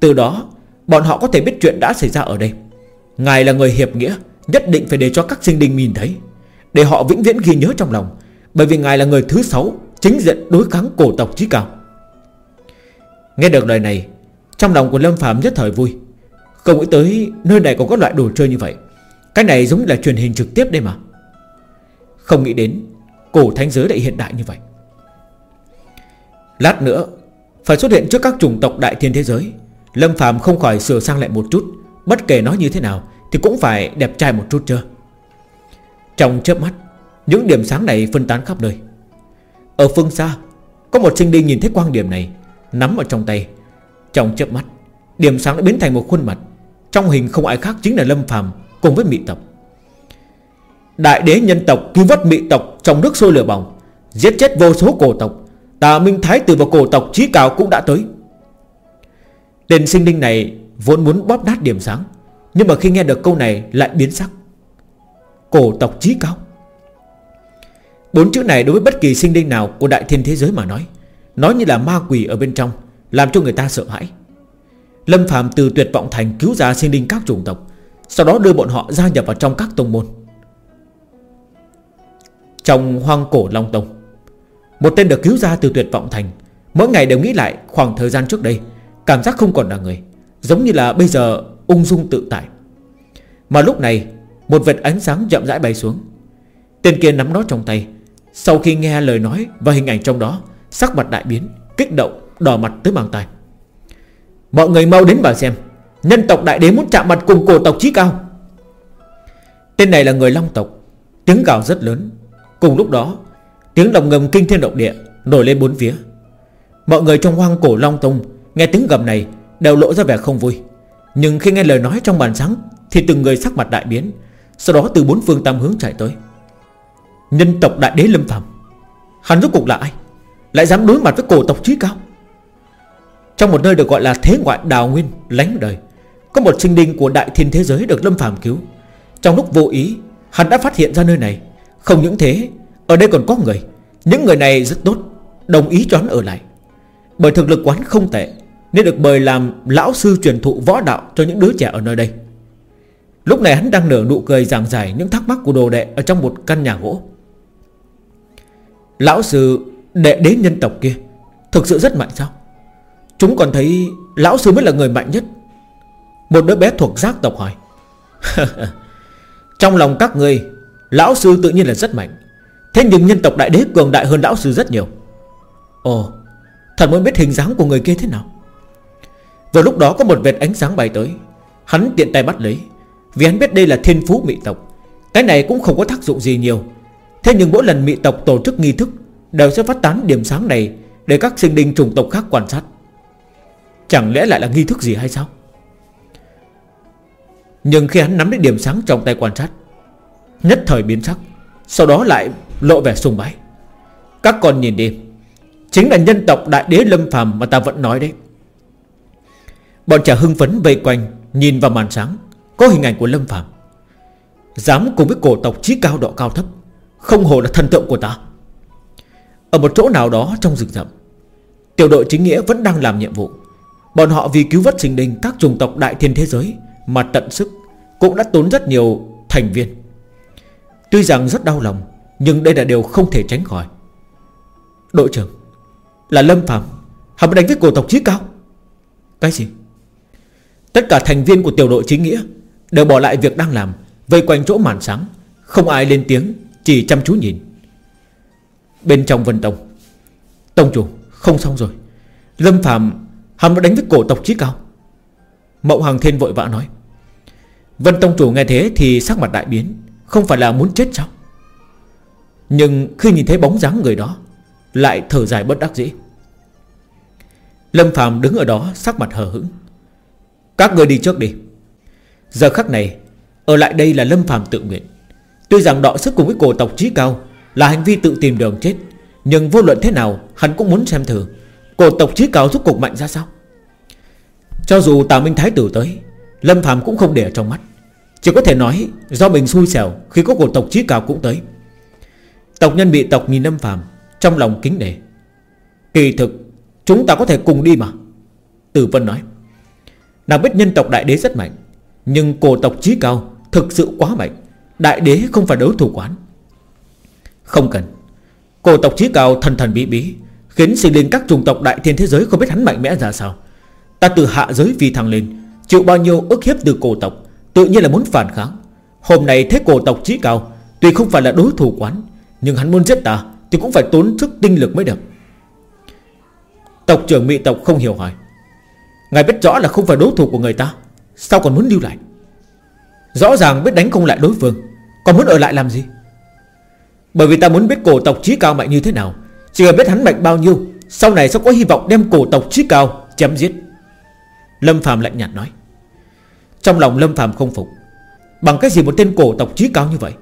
Từ đó, bọn họ có thể biết chuyện đã xảy ra ở đây. Ngài là người hiệp nghĩa, Nhất định phải để cho các sinh linh nhìn thấy, Để họ vĩnh viễn ghi nhớ trong lòng, Bởi vì Ngài là người thứ sáu, Chính diện đối kháng cổ tộc trí cao. Nghe được lời này, Trong lòng của Lâm Phạm nhất thời vui. Không nghĩ tới nơi này còn có loại đồ chơi như vậy. Cái này giống như là truyền hình trực tiếp đây mà. Không nghĩ đến Cổ thánh giới lại hiện đại như vậy. Lát nữa, Phải xuất hiện trước các chủng tộc đại thiên thế giới. Lâm Phạm không khỏi sửa sang lại một chút, Bất kể nói như thế nào Thì cũng phải đẹp trai một chút chưa Trong chớp mắt, Những điểm sáng này phân tán khắp nơi. Ở phương xa, Có một sinh linh nhìn thấy quang điểm này, Nắm ở trong tay. Trong chớp mắt, Điểm sáng đã biến thành một khuôn mặt. Trong hình không ai khác chính là Lâm Phạm Cùng với mị tộc. Đại đế nhân tộc cứu vớt mị tộc Trong nước sôi lửa bỏng, Giết chết vô số cổ tộc. Tà Minh Thái Tử và cổ tộc trí cao cũng đã tới. Tên sinh linh này Vốn muốn bóp nát điểm sáng, Nhưng mà khi nghe được câu này lại biến sắc. Cổ tộc trí cao. Bốn chữ này đối với bất kỳ sinh linh nào Của đại thiên thế giới mà nói Nói như là ma quỷ ở bên trong, Làm cho người ta sợ hãi. Lâm Phạm từ tuyệt vọng thành cứu ra sinh linh các chủng tộc, Sau đó đưa bọn họ gia nhập vào trong các tông môn trong hoang cổ Long Tông. Một tên được cứu ra từ tuyệt vọng thành, Mỗi ngày đều nghĩ lại khoảng thời gian trước đây, Cảm giác không còn là người, Giống như là bây giờ ung dung tự tại. Mà lúc này, Một vệt ánh sáng chậm rãi bay xuống. Tên kia nắm nó trong tay, Sau khi nghe lời nói và hình ảnh trong đó, Sắc mặt đại biến, Kích động, đỏ mặt tới mang tay Mọi người mau đến bảo xem, Nhân tộc đại đế muốn chạm mặt cùng cổ tộc trí cao. Tên này là người Long tộc, Tiếng gào rất lớn Cùng lúc đó, Tiếng đồng ngầm kinh thiên động địa Nổi lên bốn phía. Mọi người trong hoang cổ Long Tông Nghe tiếng gầm này đều lộ ra vẻ không vui. Nhưng khi nghe lời nói trong bàn sáng Thì từng người sắc mặt đại biến, Sau đó từ bốn phương tam hướng chạy tới. Nhân tộc đại đế lâm phàm, Hắn rốt cục là ai? Lại dám đối mặt với cổ tộc trí cao? Trong một nơi được gọi là thế ngoại đào nguyên Lánh đời, Có một sinh linh của đại thiên thế giới được lâm phàm cứu. Trong lúc vô ý, Hắn đã phát hiện ra nơi này. Không những thế, Ở đây còn có người. Những người này rất tốt, Đồng ý cho hắn ở lại. Bởi thực lực quán không tệ, Nên được mời làm lão sư truyền thụ võ đạo Cho những đứa trẻ ở nơi đây. Lúc này hắn đang nở nụ cười giảng giải Những thắc mắc của đồ đệ ở trong một căn nhà gỗ. Lão sư, đệ đế nhân tộc kia, Thực sự rất mạnh sao? Chúng còn thấy lão sư mới là người mạnh nhất. Một đứa bé thuộc giác tộc hỏi. [laughs] Trong lòng các người Lão sư tự nhiên là rất mạnh. Thế nhưng nhân tộc đại đế cường đại hơn lão sư rất nhiều. Ồ Thật muốn biết hình dáng của người kia thế nào? Vào lúc đó có một vệt ánh sáng bay tới. Hắn tiện tay bắt lấy. Vì hắn biết đây là thiên phú mị tộc. Cái này cũng không có tác dụng gì nhiều. Thế nhưng mỗi lần mị tộc tổ chức nghi thức, Đều sẽ phát tán điểm sáng này Để các sinh linh trùng tộc khác quan sát. Chẳng lẽ lại là nghi thức gì hay sao? Nhưng khi hắn nắm lấy điểm sáng trong tay quan sát Nhất thời biến sắc, Sau đó lại lộ vẻ sùng bái. Các con nhìn đi, Chính là nhân tộc đại đế lâm phàm mà ta vẫn nói đấy. Bọn trẻ hưng phấn vây quanh, Nhìn vào màn sáng, Có hình ảnh của lâm phàm. Dám cùng với cổ tộc trí cao độ cao thấp, Không hồ là thần tượng của ta. Ở một chỗ nào đó trong rừng rậm, Tiểu đội chính nghĩa vẫn đang làm nhiệm vụ. Bọn họ vì cứu vớt sinh linh Các chủng tộc đại thiên thế giới Mà tận sức, Cũng đã tốn rất nhiều thành viên. Tuy rằng rất đau lòng, Nhưng đây là điều không thể tránh khỏi. Đội trưởng, Là Lâm Phạm Hắn đánh với cổ tộc chí cao? Cái gì? Tất cả thành viên của tiểu đội chính nghĩa Đều bỏ lại việc đang làm, Vây quanh chỗ màn sáng, Không ai lên tiếng, Chỉ chăm chú nhìn. Bên trong Vân Tông Tông chủ, không xong rồi. Lâm Phạm Hắn đã đánh với cổ tộc chí cao? Mậu Hằng Thiên vội vã nói. Vân Tông chủ nghe thế thì sắc mặt đại biến. Không phải là muốn chết sao Nhưng khi nhìn thấy bóng dáng người đó, Lại thở dài bất đắc dĩ. Lâm Phạm đứng ở đó sắc mặt hờ hững. Các người đi trước đi. Giờ khắc này, Ở lại đây là Lâm Phạm tự nguyện. Tuy rằng đọ sức cùng với cổ tộc trí cao Là hành vi tự tìm đường chết, Nhưng vô luận thế nào, Hắn cũng muốn xem thử Cổ tộc trí cao rút cục mạnh ra sao. Cho dù Tào Minh Thái tử tới, Lâm Phạm cũng không để ở trong mắt. Chỉ có thể nói do mình xui xẻo Khi có cuộc tộc trí cao cũng tới. Tộc nhân bị tộc nhìn Lâm Phạm Trong lòng kính nể. Kỳ thực, chúng ta có thể cùng đi mà Tử Vân nói. Nàng biết nhân tộc đại đế rất mạnh, Nhưng cổ tộc trí cao Thực sự quá mạnh, Đại đế không phải đối thủ quán. Không cần. Cổ tộc trí cao thần thần bí bí, Khiến sinh linh các chủng tộc đại thiên thế giới Không biết hắn mạnh mẽ ra sao. Ta từ hạ giới vì thăng lên, Chịu bao nhiêu ức hiếp từ cổ tộc Tự nhiên là muốn phản kháng. Hôm nay thế cổ tộc trí cao, Tuy không phải là đối thủ quán, Nhưng hắn muốn giết ta Thì cũng phải tốn sức tinh lực mới được. Tộc trưởng mỹ tộc không hiểu hỏi, Ngài biết rõ là không phải đối thủ của người ta, Sao còn muốn lưu lại? Rõ ràng biết đánh không lại đối phương, Còn muốn ở lại làm gì? Bởi vì ta muốn biết cổ tộc trí cao mạnh như thế nào, Chỉ cần biết hắn mạnh bao nhiêu, Sau này sẽ có hy vọng đem cổ tộc trí cao Chém giết. Lâm Phạm lạnh nhạt nói. Trong lòng Lâm Phạm không phục. Bằng cái gì một tên cổ tộc trí cao như vậy?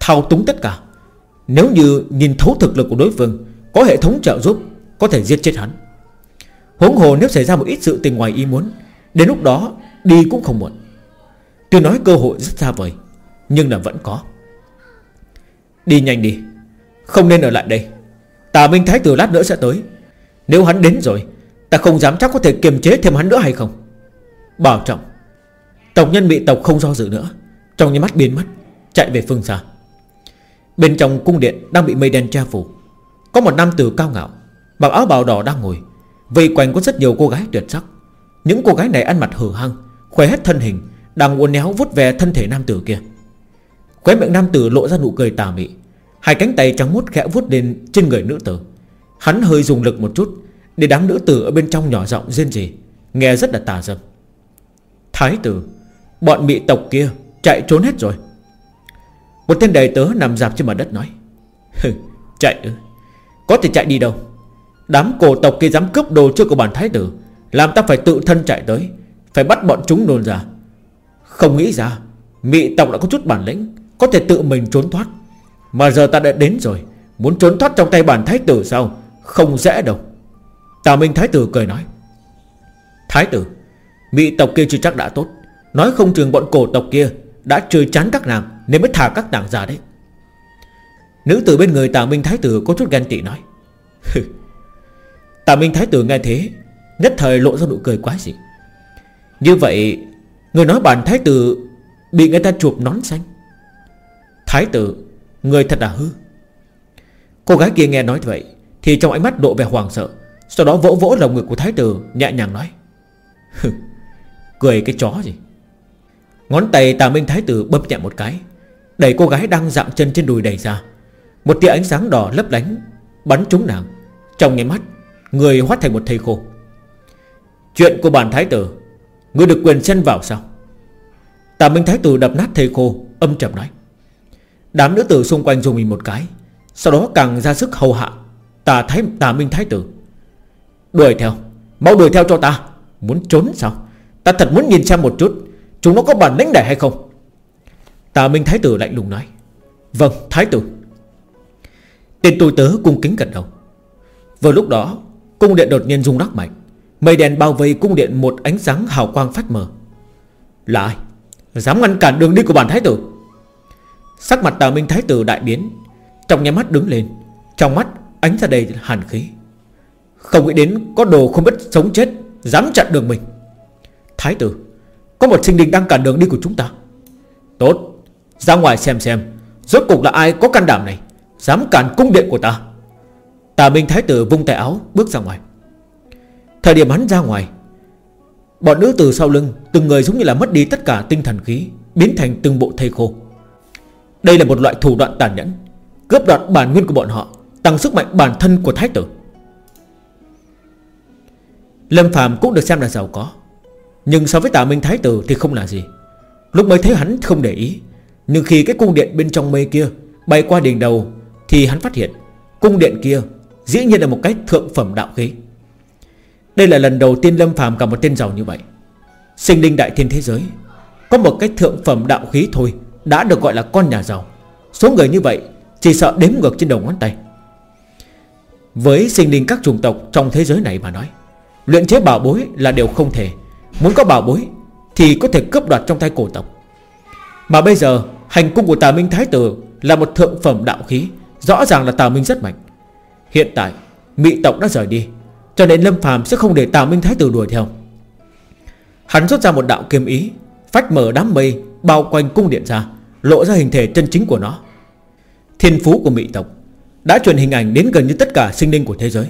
Thao túng tất cả. Nếu như nhìn thấu thực lực của đối phương, Có hệ thống trợ giúp, Có thể giết chết hắn. Huống hồ nếu xảy ra một ít sự tình ngoài ý muốn, Đến lúc đó đi cũng không muộn. Tôi nói cơ hội rất xa vời, Nhưng là vẫn có. Đi nhanh đi, Không nên ở lại đây. Tà Minh Thái Tử lát nữa sẽ tới. Nếu hắn đến rồi, Ta không dám chắc có thể kiềm chế thêm hắn nữa hay không. Bảo trọng. Tộc nhân bị tộc không do dự nữa. Trong những mắt biến mất, Chạy về phương xa. Bên trong cung điện đang bị mây đen che phủ. Có một nam tử cao ngạo, Mặc áo bào đỏ đang ngồi. Vây quanh có rất nhiều cô gái tuyệt sắc. Những cô gái này ăn mặt hở hăng Khỏe hết thân hình, Đang uốn néo vút về thân thể nam tử kia. Khóe miệng nam tử lộ ra nụ cười tà mị. Hai cánh tay trắng mút khẽ vuốt lên trên người nữ tử. Hắn hơi dùng lực một chút, Để đám nữ tử ở bên trong nhỏ giọng rên rỉ, Nghe rất là tà dâm. Thái tử Bọn bị tộc kia chạy trốn hết rồi. Một tên đầy tớ nằm dạp trên mặt đất nói Chạy ư? Có thể chạy đi đâu? Đám cổ tộc kia dám cướp đồ chưa của bản thái tử, Làm ta phải tự thân chạy tới, Phải bắt bọn chúng nôn ra. Không nghĩ ra, Mị tộc đã có chút bản lĩnh, Có thể tự mình trốn thoát. Mà giờ ta đã đến rồi, Muốn trốn thoát trong tay bản thái tử sao? Không dễ đâu. Tào Minh thái tử cười nói, Thái tử, Mị tộc kia chưa chắc đã tốt. Nói không chừng bọn cổ tộc kia Đã chơi chán các nàng Nên mới thả các nàng ra đấy. Nữ tử bên người tà Minh thái tử có chút ghen tị nói Tà Minh thái tử nghe thế, Nhất thời lộ ra nụ cười quá dị. Như vậy, Người nói bản thái tử Bị người ta chụp nón xanh. Thái tử, Người thật là hư? Cô gái kia nghe nói vậy Thì trong ánh mắt độ vẻ hoàng sợ, Sau đó vỗ vỗ lồng ngực của thái tử Nhẹ nhàng nói Cười cái chó gì? Ngón tay tà minh thái tử bấm nhẹ một cái. Đẩy cô gái đang dạng chân trên đùi đẩy ra. Một tia ánh sáng đỏ lấp lánh Bắn trúng nàng. Trong nháy mắt Người hóa thành một thầy khô. Chuyện của bản thái tử Ngươi được quyền xen vào sao? Tà Minh Thái Tử đập nát thầy khô Âm trầm nói. Đám nữ tử xung quanh dùng mình một cái Sau đó càng ra sức hầu hạ Tà, thái, tà Minh Thái Tử. Đuổi theo Mau đuổi theo cho ta. Muốn trốn sao? Ta thật muốn nhìn xem một chút Chúng nó có bản lĩnh này hay không? Tà Minh Thái Tử lạnh lùng nói. Vâng Thái Tử. Tên tôi tớ cung kính cẩn đầu. Vừa lúc đó, Cung điện đột nhiên rung rắc mạnh. Mây đèn bao vây cung điện một ánh sáng hào quang phát mờ. Là ai? Dám ngăn cản đường đi của bản thái tử? Sắc mặt tà minh thái tử đại biến. Trong nháy mắt đứng lên. Trong mắt ánh ra đầy hàn khí. Không nghĩ đến có đồ không biết sống chết Dám chặn đường mình. Thái tử có một sinh đình đang cản đường đi của chúng ta. Tốt, Ra ngoài xem xem, Rốt cục là ai có can đảm này, Dám cản cung điện của ta. Tà Minh Thái tử vung tay áo, bước ra ngoài. Thời điểm hắn ra ngoài, Bọn nữ từ sau lưng, Từng người giống như là mất đi tất cả tinh thần khí, Biến thành từng bộ thây khô. Đây là một loại thủ đoạn tàn nhẫn, Cướp đoạt bản nguyên của bọn họ, Tăng sức mạnh bản thân của thái tử. Lâm Phạm cũng được xem là giàu có. Nhưng so với tà minh thái tử thì không là gì. Lúc mới thấy hắn không để ý. Nhưng khi cái cung điện bên trong mây kia Bay qua đỉnh đầu Thì hắn phát hiện Cung điện kia Dĩ nhiên là một cái thượng phẩm đạo khí. Đây là lần đầu tiên Lâm phàm gặp một tên giàu như vậy. Sinh linh đại thiên thế giới, Có một cái thượng phẩm đạo khí thôi Đã được gọi là con nhà giàu. Số người như vậy Chỉ sợ đếm ngược trên đầu ngón tay. Với sinh linh các chủng tộc trong thế giới này mà nói, Luyện chế bảo bối là điều không thể. Muốn có bảo bối Thì có thể cướp đoạt trong tay cổ tộc. Mà bây giờ, hành cung của tà Minh Thái Tử Là một thượng phẩm đạo khí, Rõ ràng là tà Minh rất mạnh. Hiện tại Mỹ tộc đã rời đi, Cho nên Lâm phàm sẽ không để tà Minh Thái Tử đuổi theo. Hắn rút ra một đạo kiếm ý, Phách mở đám mây, Bao quanh cung điện ra, Lộ ra hình thể chân chính của nó. Thiên phú của Mỹ tộc Đã truyền hình ảnh đến gần như tất cả sinh linh của thế giới.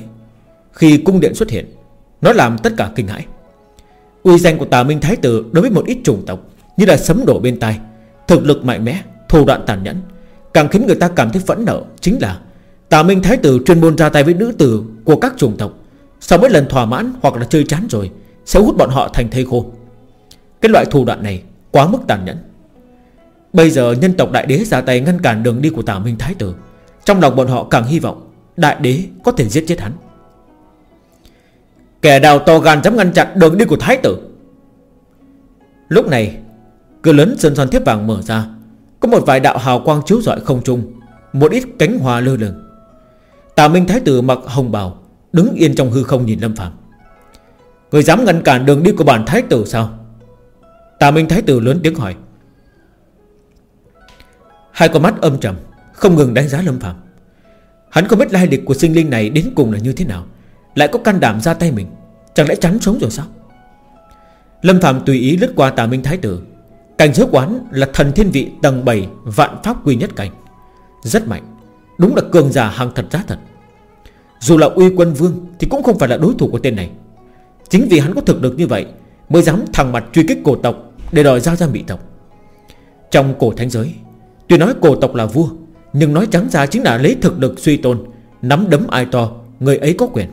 Khi cung điện xuất hiện, Nó làm tất cả kinh hãi. Uy danh của tà Minh Thái Tử đối với một ít chủng tộc Như là sấm đổ bên tai Thực lực mạnh mẽ, thủ đoạn tàn nhẫn Càng khiến người ta cảm thấy phẫn nộ Chính là Tà Minh Thái Tử chuyên môn ra tay với nữ tử Của các chủng tộc Sau mỗi lần thỏa mãn hoặc là chơi chán rồi Sẽ hút bọn họ thành thây khô. Cái loại thủ đoạn này quá mức tàn nhẫn. Bây giờ nhân tộc đại đế ra tay ngăn cản đường đi của Tà Minh Thái Tử Trong lòng bọn họ càng hy vọng Đại đế có thể giết chết hắn. Kẻ đào to gan dám ngăn chặn đường đi của Thái Tử. Lúc này, Cửa lớn sơn son thiếp vàng mở ra. Có một vài đạo hào quang chiếu rọi không trung, Một ít cánh hoa lơ lửng. Tà Minh Thái Tử mặc hồng bào, Đứng yên trong hư không nhìn Lâm Phạm Người dám ngăn cản đường đi của bản Thái Tử sao? Tà Minh Thái Tử lớn tiếng hỏi. Hai con mắt âm trầm, Không ngừng đánh giá Lâm Phạm Hắn không biết lai lịch của sinh linh này đến cùng là như thế nào. Lại có can đảm ra tay mình, Chẳng lẽ chắn sống rồi sao? Lâm Phạm tùy ý lướt qua tà Minh Thái Tử. Cảnh giới quán là thần thiên vị tầng 7 Vạn pháp quy nhất cảnh. Rất mạnh, Đúng là cường giả hàng thật giá thật. Dù là uy quân vương Thì cũng không phải là đối thủ của tên này. Chính vì hắn có thực lực như vậy Mới dám thẳng mặt truy kích cổ tộc Để đòi giao ra mỹ tộc. Trong cổ thánh giới, Tuy nói cổ tộc là vua, Nhưng nói trắng ra chính là lấy thực lực suy tôn, Nắm đấm ai to, Người ấy có quyền.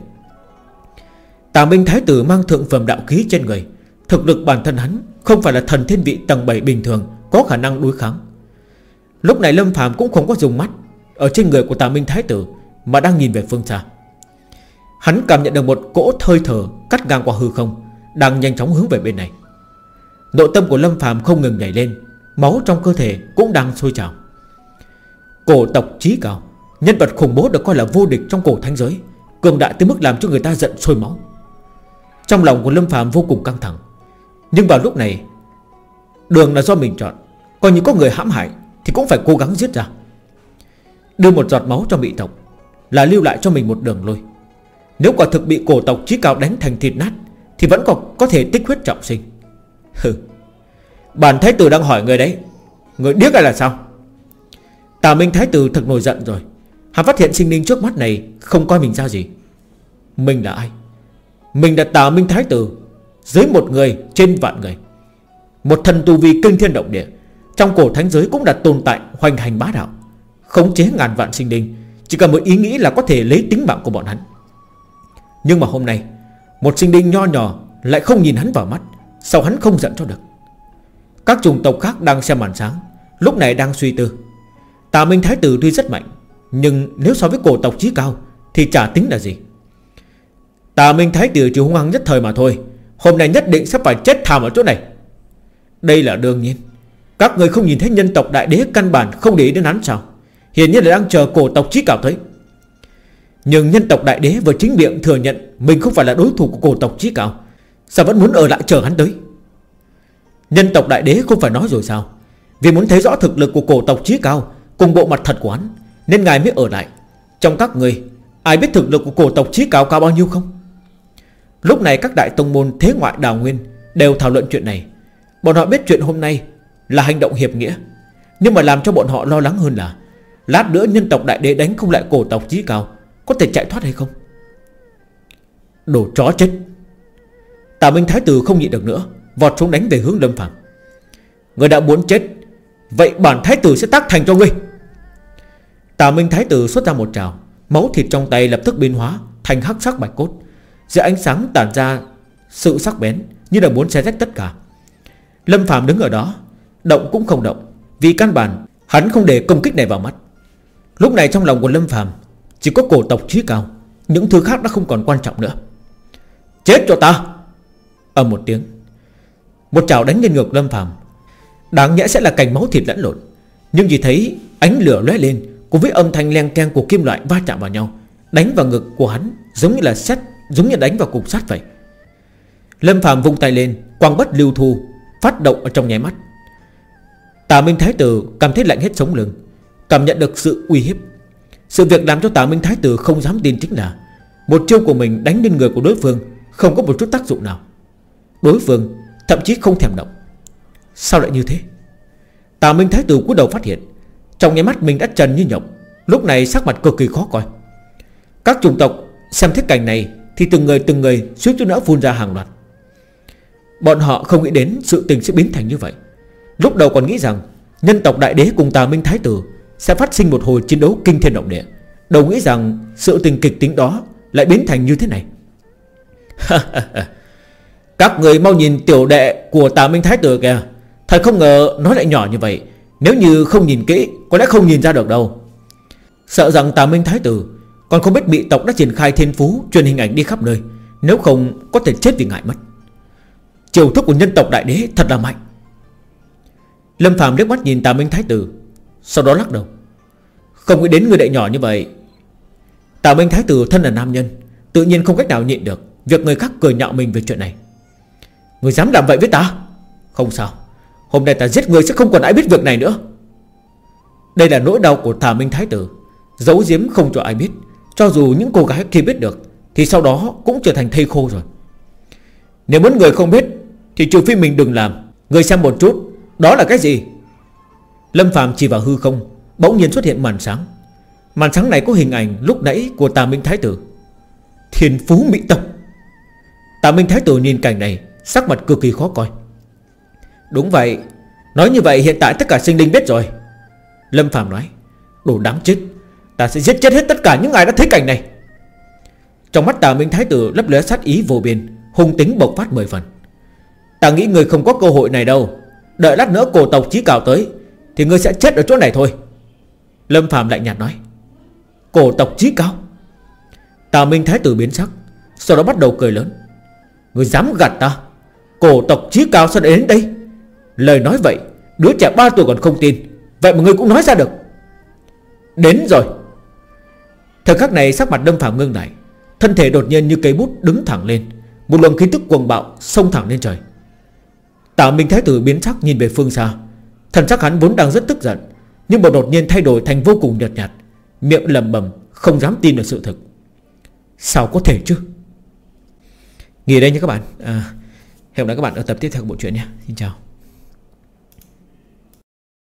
Tà Minh Thái Tử mang thượng phẩm đạo khí trên người. Thực lực bản thân hắn Không phải là thần thiên vị tầng 7 bình thường, Có khả năng đối kháng. Lúc này Lâm Phạm cũng không có dùng mắt Ở trên người của Tà Minh Thái Tử, Mà đang nhìn về phương xa. Hắn cảm nhận được một cỗ hơi thở Cắt ngang qua hư không, Đang nhanh chóng hướng về bên này. Nội tâm của Lâm Phạm không ngừng nhảy lên, Máu trong cơ thể cũng đang sôi trào. Cổ tộc trí cao, Nhân vật khủng bố được coi là vô địch trong cổ thánh giới, Cường đại tới mức làm cho người ta giận sôi máu. Trong lòng của Lâm Phạm vô cùng căng thẳng. Nhưng vào lúc này, Đường là do mình chọn. Còn như có người hãm hại Thì cũng phải cố gắng giết ra. Đưa một giọt máu cho bị tộc Là lưu lại cho mình một đường lôi. Nếu quả thực bị cổ tộc trí cao đánh thành thịt nát Thì vẫn còn có thể tích huyết trọng sinh. Hừ. Bản thái tử đang hỏi người đấy. Người điếc hay là sao? Tà Minh thái tử thật nổi giận rồi. Hắn phát hiện sinh linh trước mắt này Không coi mình ra gì. Mình là ai? Mình là tà Minh thái tử Dưới một người trên vạn người. Một thần tu vi kinh thiên động địa, Trong cổ thánh giới cũng đã tồn tại, Hoành hành bá đạo, Khống chế ngàn vạn sinh linh. Chỉ cần một ý nghĩ là có thể lấy tính mạng của bọn hắn. Nhưng mà hôm nay, Một sinh linh nho nhỏ Lại không nhìn hắn vào mắt, Sao hắn không giận cho được? Các chủng tộc khác đang xem màn sáng, Lúc này đang suy tư. Tà Minh Thái Tử tuy rất mạnh, Nhưng nếu so với cổ tộc chí cao Thì chả tính là gì. Tà Minh Thái Tử chỉ hung hăng nhất thời mà thôi. Hôm nay nhất định sẽ phải chết thảm ở chỗ này. Đây là đương nhiên. Các người không nhìn thấy nhân tộc đại đế căn bản Không để ý đến hắn sao? Hiện nhiên là đang chờ cổ tộc chí cao tới. Nhưng nhân tộc đại đế vừa chính miệng thừa nhận Mình không phải là đối thủ của cổ tộc chí cao, Sao vẫn muốn ở lại chờ hắn tới? Nhân tộc đại đế không phải nói rồi sao? Vì muốn thấy rõ thực lực của cổ tộc chí cao Cùng bộ mặt thật của hắn, Nên ngài mới ở lại. Trong các người, Ai biết thực lực của cổ tộc chí cao cao bao nhiêu không? Lúc này các đại tông môn thế ngoại đào nguyên Đều thảo luận chuyện này. Bọn họ biết chuyện hôm nay Là hành động hiệp nghĩa. Nhưng mà làm cho bọn họ lo lắng hơn là Lát nữa nhân tộc đại đế đánh không lại cổ tộc chí cao Có thể chạy thoát hay không? Đồ chó chết. Tà Minh Thái Tử không nhịn được nữa, Vọt xuống đánh về hướng Lâm Phạm Người đã muốn chết, Vậy bản Thái Tử sẽ tác thành cho ngươi. Tà Minh Thái Tử xuất ra một trào, Máu thịt trong tay lập tức biến hóa Thành hắc sắc bạch cốt Giữa ánh sáng tản ra sự sắc bén Như là muốn xé rách tất cả. Lâm Phạm đứng ở đó, Động cũng không động, Vì căn bản hắn không để công kích này vào mắt. Lúc này trong lòng của Lâm Phạm Chỉ có cổ tộc trí cao, Những thứ khác đã không còn quan trọng nữa. Chết cho ta! Âm một tiếng. Một chảo đánh lên ngược Lâm Phạm Đáng nhẽ sẽ là cành máu thịt lẫn lộn, Nhưng chỉ thấy ánh lửa lóe lên Cùng với âm thanh len keng của kim loại va chạm vào nhau, Đánh vào ngực của hắn Giống như là xét Giống như đánh vào cục sắt vậy. Lâm Phạm vung tay lên, Quang bất lưu thu, Phát động ở trong nháy mắt. Tà Minh Thái Tử cảm thấy lạnh hết sống lưng, Cảm nhận được sự uy hiếp. Sự việc làm cho Tà Minh Thái Tử không dám tin chính là Một chiêu của mình đánh lên người của đối phương Không có một chút tác dụng nào. Đối phương thậm chí không thèm động. Sao lại như thế? Tà Minh Thái Tử cúi đầu phát hiện, Trong nháy mắt mình đã trần như nhộng, Lúc này sắc mặt cực kỳ khó coi. Các chủng tộc xem thế cảnh này thì từng người từng người suýt chút nữa phun ra hàng loạt. Bọn họ không nghĩ đến sự tình sẽ biến thành như vậy. Lúc đầu còn nghĩ rằng Nhân tộc đại đế cùng tà minh thái tử Sẽ phát sinh một hồi chiến đấu kinh thiên động địa. Đầu nghĩ rằng sự tình kịch tính đó Lại biến thành như thế này. [laughs] Các người mau nhìn tiểu đệ của tà minh thái tử kìa. Thật không ngờ nó lại nhỏ như vậy. Nếu như không nhìn kỹ, Có lẽ không nhìn ra được đâu. Sợ rằng tà minh thái tử còn không biết bị tộc đã triển khai thiên phú, Truyền hình ảnh đi khắp nơi. Nếu không, có thể chết vì ngại mất. Chiều thức của nhân tộc đại đế thật là mạnh. Lâm Phạm liếc mắt nhìn tà minh thái tử, Sau đó lắc đầu. Không nghĩ đến người đệ nhỏ như vậy. Tà minh thái tử thân là nam nhân, Tự nhiên không cách nào nhịn được. Việc người khác cười nhạo mình về chuyện này. Người dám làm vậy với ta? Không sao. Hôm nay ta giết người sẽ không còn ai biết việc này nữa. Đây là nỗi đau của Tà Minh Thái Tử. Giấu giếm không cho ai biết. Cho dù những cô gái kia biết được, Thì sau đó cũng trở thành thây khô rồi. Nếu muốn người không biết, Thì trừ phi mình đừng làm. Người xem một chút, Đó là cái gì? Lâm Phạm chỉ vào hư không, Bỗng nhiên xuất hiện màn sáng. Màn sáng này có hình ảnh lúc nãy của Tà Minh Thái Tử. Thiên Phú Mỹ Tộc Tà Minh Thái Tử nhìn cảnh này, Sắc mặt cực kỳ khó coi. Đúng vậy, Nói như vậy hiện tại tất cả sinh linh biết rồi. Lâm Phạm nói, Đồ đáng chết. Ta sẽ giết chết hết tất cả những ai đã thấy cảnh này. Trong mắt tà Minh Thái Tử lấp lóe sát ý vô biên, Hung tính bộc phát mười phần. Ta nghĩ người không có cơ hội này đâu. Đợi lát nữa cổ tộc chí cào tới, Thì ngươi sẽ chết ở chỗ này thôi. Lâm Phạm lạnh nhạt nói. Cổ tộc chí cao? Tà Minh Thái Tử biến sắc, Sau đó bắt đầu cười lớn. Người dám gạt ta? Cổ tộc chí cao sao đến đây? Lời nói vậy, Đứa trẻ 3 tuổi còn không tin. Vậy mà người cũng nói ra được. Đến rồi. Thời khắc này sắc mặt đâm phạm ngưng lại. Thân thể đột nhiên như cây bút đứng thẳng lên. Một luồng khí tức cuồng bạo xông thẳng lên trời. Tạ Minh Thái Tử biến sắc nhìn về phương xa. Thần sắc hắn vốn đang rất tức giận Nhưng mà đột nhiên thay đổi thành vô cùng nhợt nhạt. Miệng lầm bầm Không dám tin được sự thực. Sao có thể chứ? Nghỉ đây nha các bạn. À, Hẹn gặp lại các bạn ở tập tiếp theo của bộ truyện nhé Xin chào.